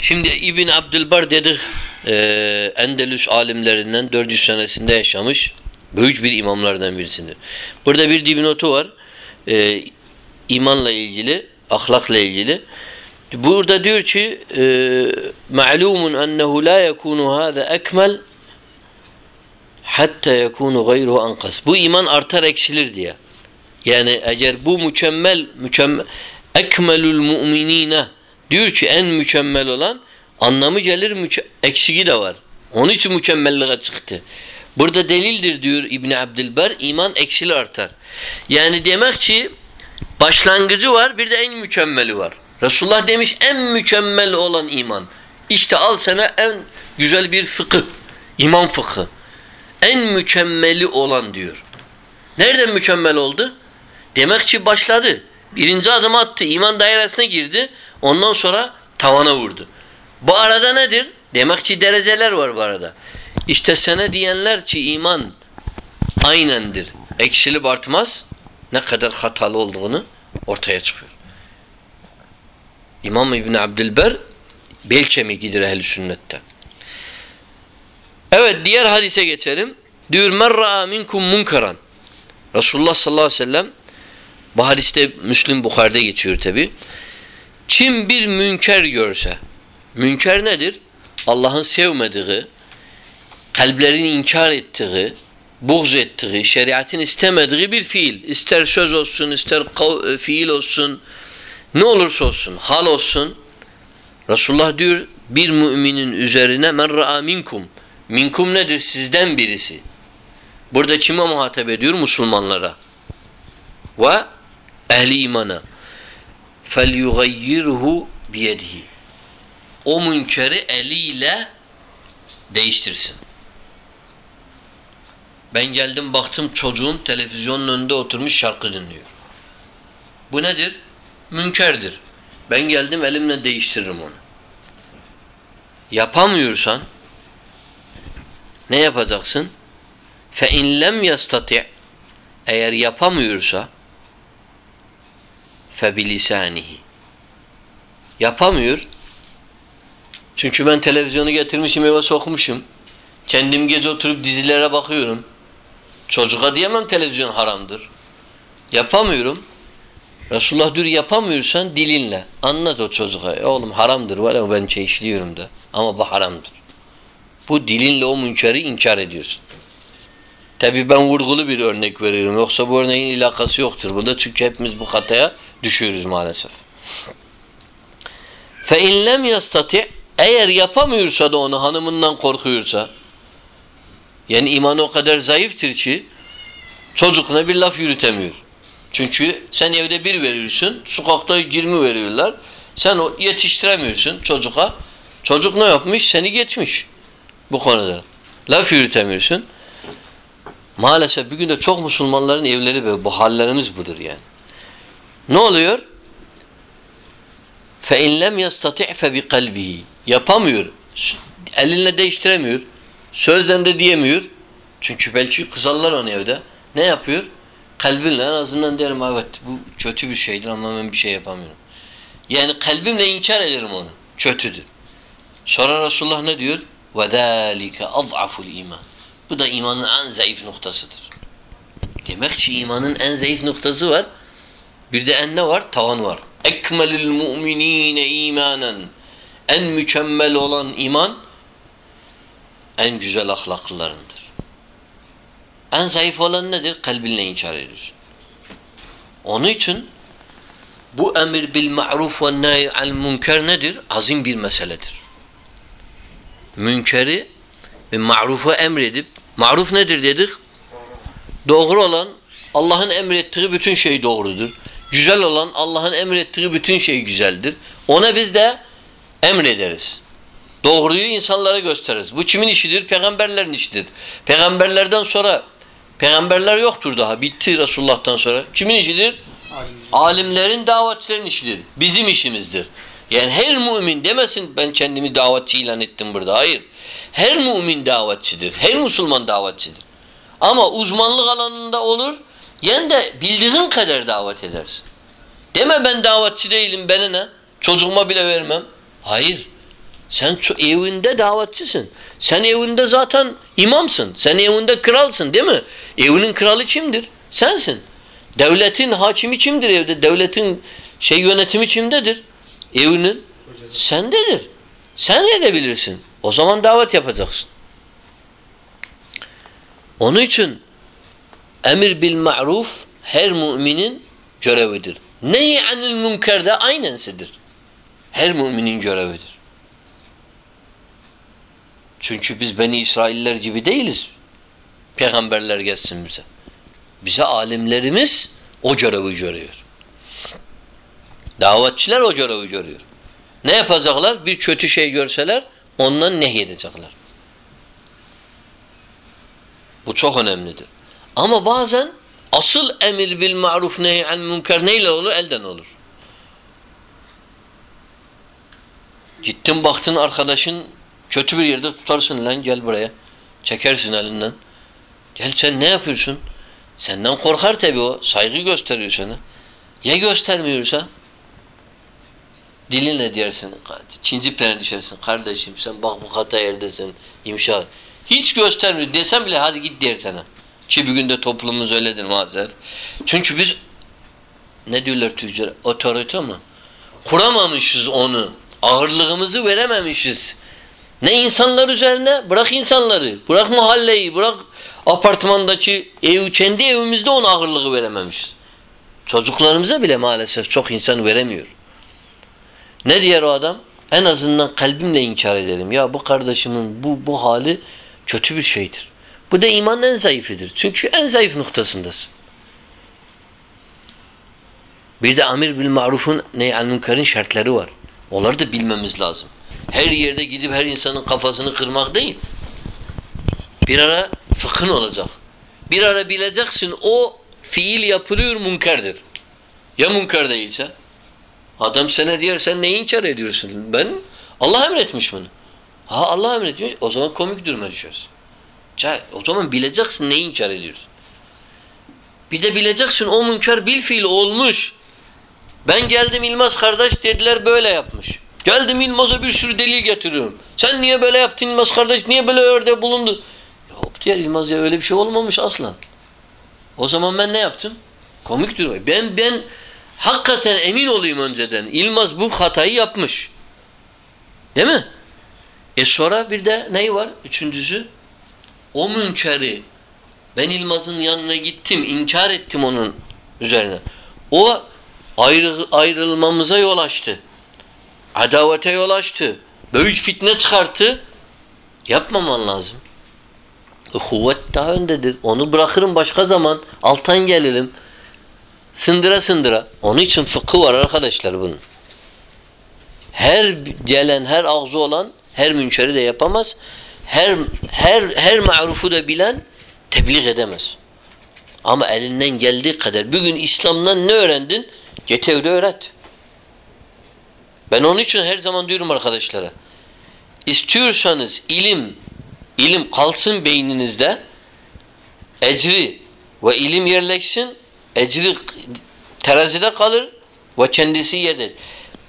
S1: Şimdi İbn Abdülbar dedik eee Endelüs alimlerinden 400 senesinde yaşamış. Büyük bir imamlardan birisidir. Burada bir dipnotu var. Eee imanla ilgili, ahlakla ilgili. Burada diyor ki eee ma'lumun ennehu la yekunu hâze ekmel hatta yekunu gayruhu ankas. Bu iman artar eksilir diye. Yani eğer bu mükemmel mükemmel ekmelül mu'minine diyor ki en mükemmel olan anlamı gelir eksigi de var. Onun için mükemmelliğe çıktı. Burada delildir diyor İbn Abdülber iman eksili artar. Yani demek ki başlangıcı var bir de en mükemmeli var. Resulullah demiş en mükemmel olan iman. İşte al sana en güzel bir fıkıh. iman fıkhı. En mükemmeli olan diyor. Nereden mükemmel oldu? Demek ki başladı. Birinci adım attı. iman dairesine girdi. Ondan sonra tavana vurdu. Bu arada nedir? Demek ki dereceler var bu arada. İşte sana diyenler ki iman aynendir. Eksilip artmaz. Ne kadar hatalı olduğunu ortaya çıkıyor. İmam İbn Abdülber bel kemiğidir ehl sünnette. Evet diğer hadise geçelim. Diyor men ra'a minkum munkaran. Resulullah sallallahu aleyhi ve sellem bu hadiste Müslim Bukhari'de geçiyor tabi. Kim bir münker görse, münker nedir? Allah'ın sevmediği, kalplerin inkar ettiği, buğz ettiği, şeriatın istemediği bir fiil. İster söz olsun, ister kav- fiil olsun, ne olursa olsun, hal olsun. Resulullah diyor bir müminin üzerine men ra'a minkum. Minkum nedir? Sizden birisi. Burada kime muhatap ediyor? Müslümanlara. Ve ehli imana. فَلْيُغَيِّرْهُ biyedihi. O münkeri eliyle değiştirsin. Ben geldim baktım çocuğun televizyonun önünde oturmuş şarkı dinliyor. Bu nedir? Münkerdir. Ben geldim elimle değiştiririm onu. Yapamıyorsan ne yapacaksın? Fe in lem yastati' eğer yapamıyorsa fe bilisanihi yapamıyor. Çünkü ben televizyonu getirmişim eve sokmuşum. Kendim gece oturup dizilere bakıyorum. Çocuğa diyemem televizyon haramdır. Yapamıyorum. Resulullah diyor yapamıyorsan dilinle. Anlat o çocuğa. E oğlum haramdır var ya ben işliyorum da. Ama bu haramdır. Bu dilinle o münkeri inkar ediyorsun. Tabi ben vurgulu bir örnek veriyorum. Yoksa bu örneğin ilakası yoktur. Bunda çünkü hepimiz bu hataya düşüyoruz maalesef. Fe in lem yastati eğer yapamıyorsa da onu hanımından korkuyorsa yani imanı o kadar zayıftır ki çocukuna bir laf yürütemiyor. Çünkü sen evde bir veriyorsun, sokakta 20 veriyorlar. Sen o yetiştiremiyorsun çocuğa. Çocuk ne yapmış? Seni geçmiş bu konuda. Laf yürütemiyorsun. Maalesef bugün de çok Müslümanların evleri böyle. Bu hallerimiz budur yani. Ne oluyor? فَاِنْ لَمْ يَسْتَطِعْ فَبِقَلْبِهِ Yapamıyor. Elinle değiştiremiyor. Sözden de diyemiyor. Çünkü belki kızarlar onu evde. Ne yapıyor? Kalbinle en azından derim evet bu kötü bir şeydir ama ben bir şey yapamıyorum. Yani kalbimle inkar ederim onu. Kötüdür. Sonra Resulullah ne diyor? Ve zâlike az'aful iman. Bu da imanın en zayıf noktasıdır. Demek ki imanın en zayıf noktası var. Bir de en ne var? Tavan var. Ekmelil mu'minine imanen. En mükemmel olan iman en güzel ahlaklılarındır. En zayıf olan nedir? Kalbinle inkar ediyorsun. Onun için bu emir bil ma'ruf ve nahy al münker nedir? Azim bir meseledir. Münkeri ve ma'rufu emredip maruf nedir dedik? Doğru olan Allah'ın emrettiği bütün şey doğrudur. Güzel olan Allah'ın emrettiği bütün şey güzeldir. Ona biz de emrederiz. Doğruyu insanlara gösteririz. Bu kimin işidir? Peygamberlerin işidir. Peygamberlerden sonra peygamberler yoktur daha. Bitti Resulullah'tan sonra. Kimin işidir? Alimlerin, davetçilerin işidir. Bizim işimizdir. Yani her mümin demesin ben kendimi davetçi ilan ettim burada. Hayır. Her mümin davetçidir. Her Müslüman davetçidir. Ama uzmanlık alanında olur. Yani de bildiğin kadar davet edersin. Deme ben davetçi değilim bana ne? Çocuğuma bile vermem. Hayır. Sen evinde davetçisin. Sen evinde zaten imamsın. Sen evinde kralsın değil mi? Evinin kralı kimdir? Sensin. Devletin hakimi kimdir evde? Devletin şey yönetimi kimdedir? Evinin sendedir. Sen edebilirsin. O zaman davet yapacaksın. Onun için emir bil ma'ruf her müminin görevidir. Nehi anil münker de aynensidir. Her müminin görevidir. Çünkü biz Beni İsrailler gibi değiliz. Peygamberler gelsin bize. Bize alimlerimiz o görevi görüyor. Davetçiler o görevi görüyor. Ne yapacaklar? Bir kötü şey görseler ondan nehyedecekler. Bu çok önemlidir. Ama bazen asıl emir bil ma'ruf nehy an münker neyle olur? Elden olur. Gittin baktın arkadaşın kötü bir yerde tutarsın lan gel buraya. Çekersin elinden. Gel sen ne yapıyorsun? Senden korkar tabii o. Saygı gösteriyor sana. Ya göstermiyorsa? Dilinle diyersin. Çinci plana düşersin. Kardeşim sen bak bu hata yerdesin. İmşa. Hiç göstermiyor. Desem bile hadi git der sana. Ki bir günde toplumumuz öyledir maalesef. Çünkü biz ne diyorlar Türkçe? Otorite mi? Kuramamışız onu. Ağırlığımızı verememişiz. Ne insanlar üzerine? Bırak insanları. Bırak mahalleyi. Bırak apartmandaki ev, kendi evimizde ona ağırlığı verememişiz. Çocuklarımıza bile maalesef çok insan veremiyor. Ne diyor o adam? En azından kalbimle inkar ederim. Ya bu kardeşimin bu, bu hali kötü bir şeydir. Bu da imanın en zayıfıdır. Çünkü en zayıf noktasındasın. Bir de amir bil marufun ney münkerin şartları var. Onları da bilmemiz lazım. Her yerde gidip her insanın kafasını kırmak değil. Bir ara fıkhın olacak. Bir ara bileceksin o fiil yapılıyor münkerdir. Ya münker değilse? Adam sana diyor sen neyi inkar ediyorsun? Ben Allah emretmiş bunu. Ha Allah emretmiş. O zaman komik duruma düşersin. O zaman bileceksin neyi inkar ediyorsun. Bir de bileceksin o münker bil fiil olmuş. Ben geldim İlmaz kardeş dediler böyle yapmış. Geldim İlmaz'a bir sürü delil getiriyorum. Sen niye böyle yaptın İlmaz kardeş? Niye böyle örde bulundu? Yok diyor İlmaz ya öyle bir şey olmamış aslan. O zaman ben ne yaptım? Komik durum. Ben ben hakikaten emin olayım önceden. İlmaz bu hatayı yapmış. Değil mi? E sonra bir de neyi var? Üçüncüsü o münkeri ben İlmaz'ın yanına gittim, inkar ettim onun üzerine. O ayrı, ayrılmamıza yol açtı. Adavete yol açtı. Büyük fitne çıkarttı. Yapmaman lazım. Kuvvet daha öndedir. Onu bırakırım başka zaman. Alttan gelirim. Sındıra sındıra. Onun için fıkhı var arkadaşlar bunun. Her gelen, her ağzı olan her münkeri de yapamaz. Her her her marufu da bilen tebliğ edemez. Ama elinden geldiği kadar bugün İslam'dan ne öğrendin? Git evde öğret. Ben onun için her zaman diyorum arkadaşlara. İstiyorsanız ilim ilim kalsın beyninizde ecri ve ilim yerleşsin ecri terazide kalır ve kendisi yerde.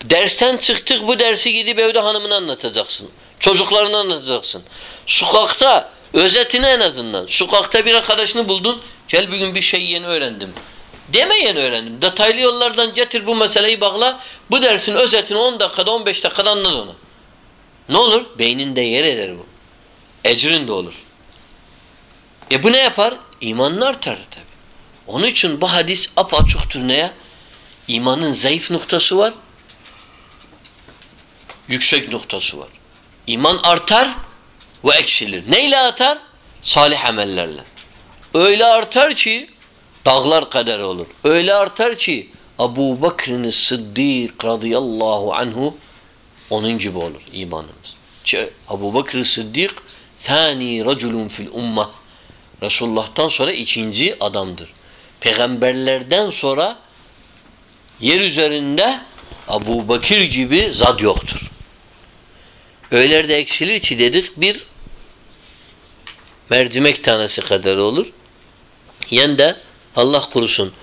S1: Dersten çıktık bu dersi gidip evde hanımına anlatacaksın. Çocuklarına anlatacaksın. Sokakta özetini en azından. Sokakta bir arkadaşını buldun. Gel bugün bir şey yeni öğrendim. Deme yeni öğrendim. Detaylı yollardan getir bu meseleyi bağla. Bu dersin özetini 10 dakikada 15 dakikada anlat onu. Ne olur? Beyninde yer eder bu. Ecrin de olur. E bu ne yapar? İmanını artar tabi. Onun için bu hadis apaçıktır neye? İmanın zayıf noktası var. Yüksek noktası var. İman artar ve eksilir. Neyle artar? Salih amellerle. Öyle artar ki dağlar kadar olur. Öyle artar ki Abu Bakr'ın Sıddık radıyallahu anhu onun gibi olur imanımız. Ç- Abu Bakr Sıddık thani raculun fil ummah Resulullah'tan sonra ikinci adamdır. Peygamberlerden sonra yer üzerinde Abu Bakır gibi zat yoktur. Öylerde eksilir ki dedik bir mercimek tanesi kadar olur. Yen de Allah korusun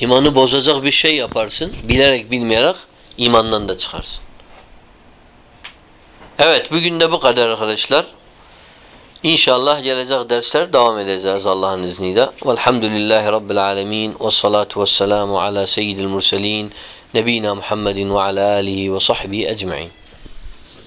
S1: imanı bozacak bir şey yaparsın. Bilerek bilmeyerek imandan da çıkarsın. Evet bugün de bu kadar arkadaşlar. İnşallah gelecek dersler devam edeceğiz Allah'ın izniyle. Velhamdülillahi Rabbil alemin. Ve salatu ve selamu ala seyyidil murselin. Nebina Muhammedin ve ala alihi ve sahbihi ecma'in.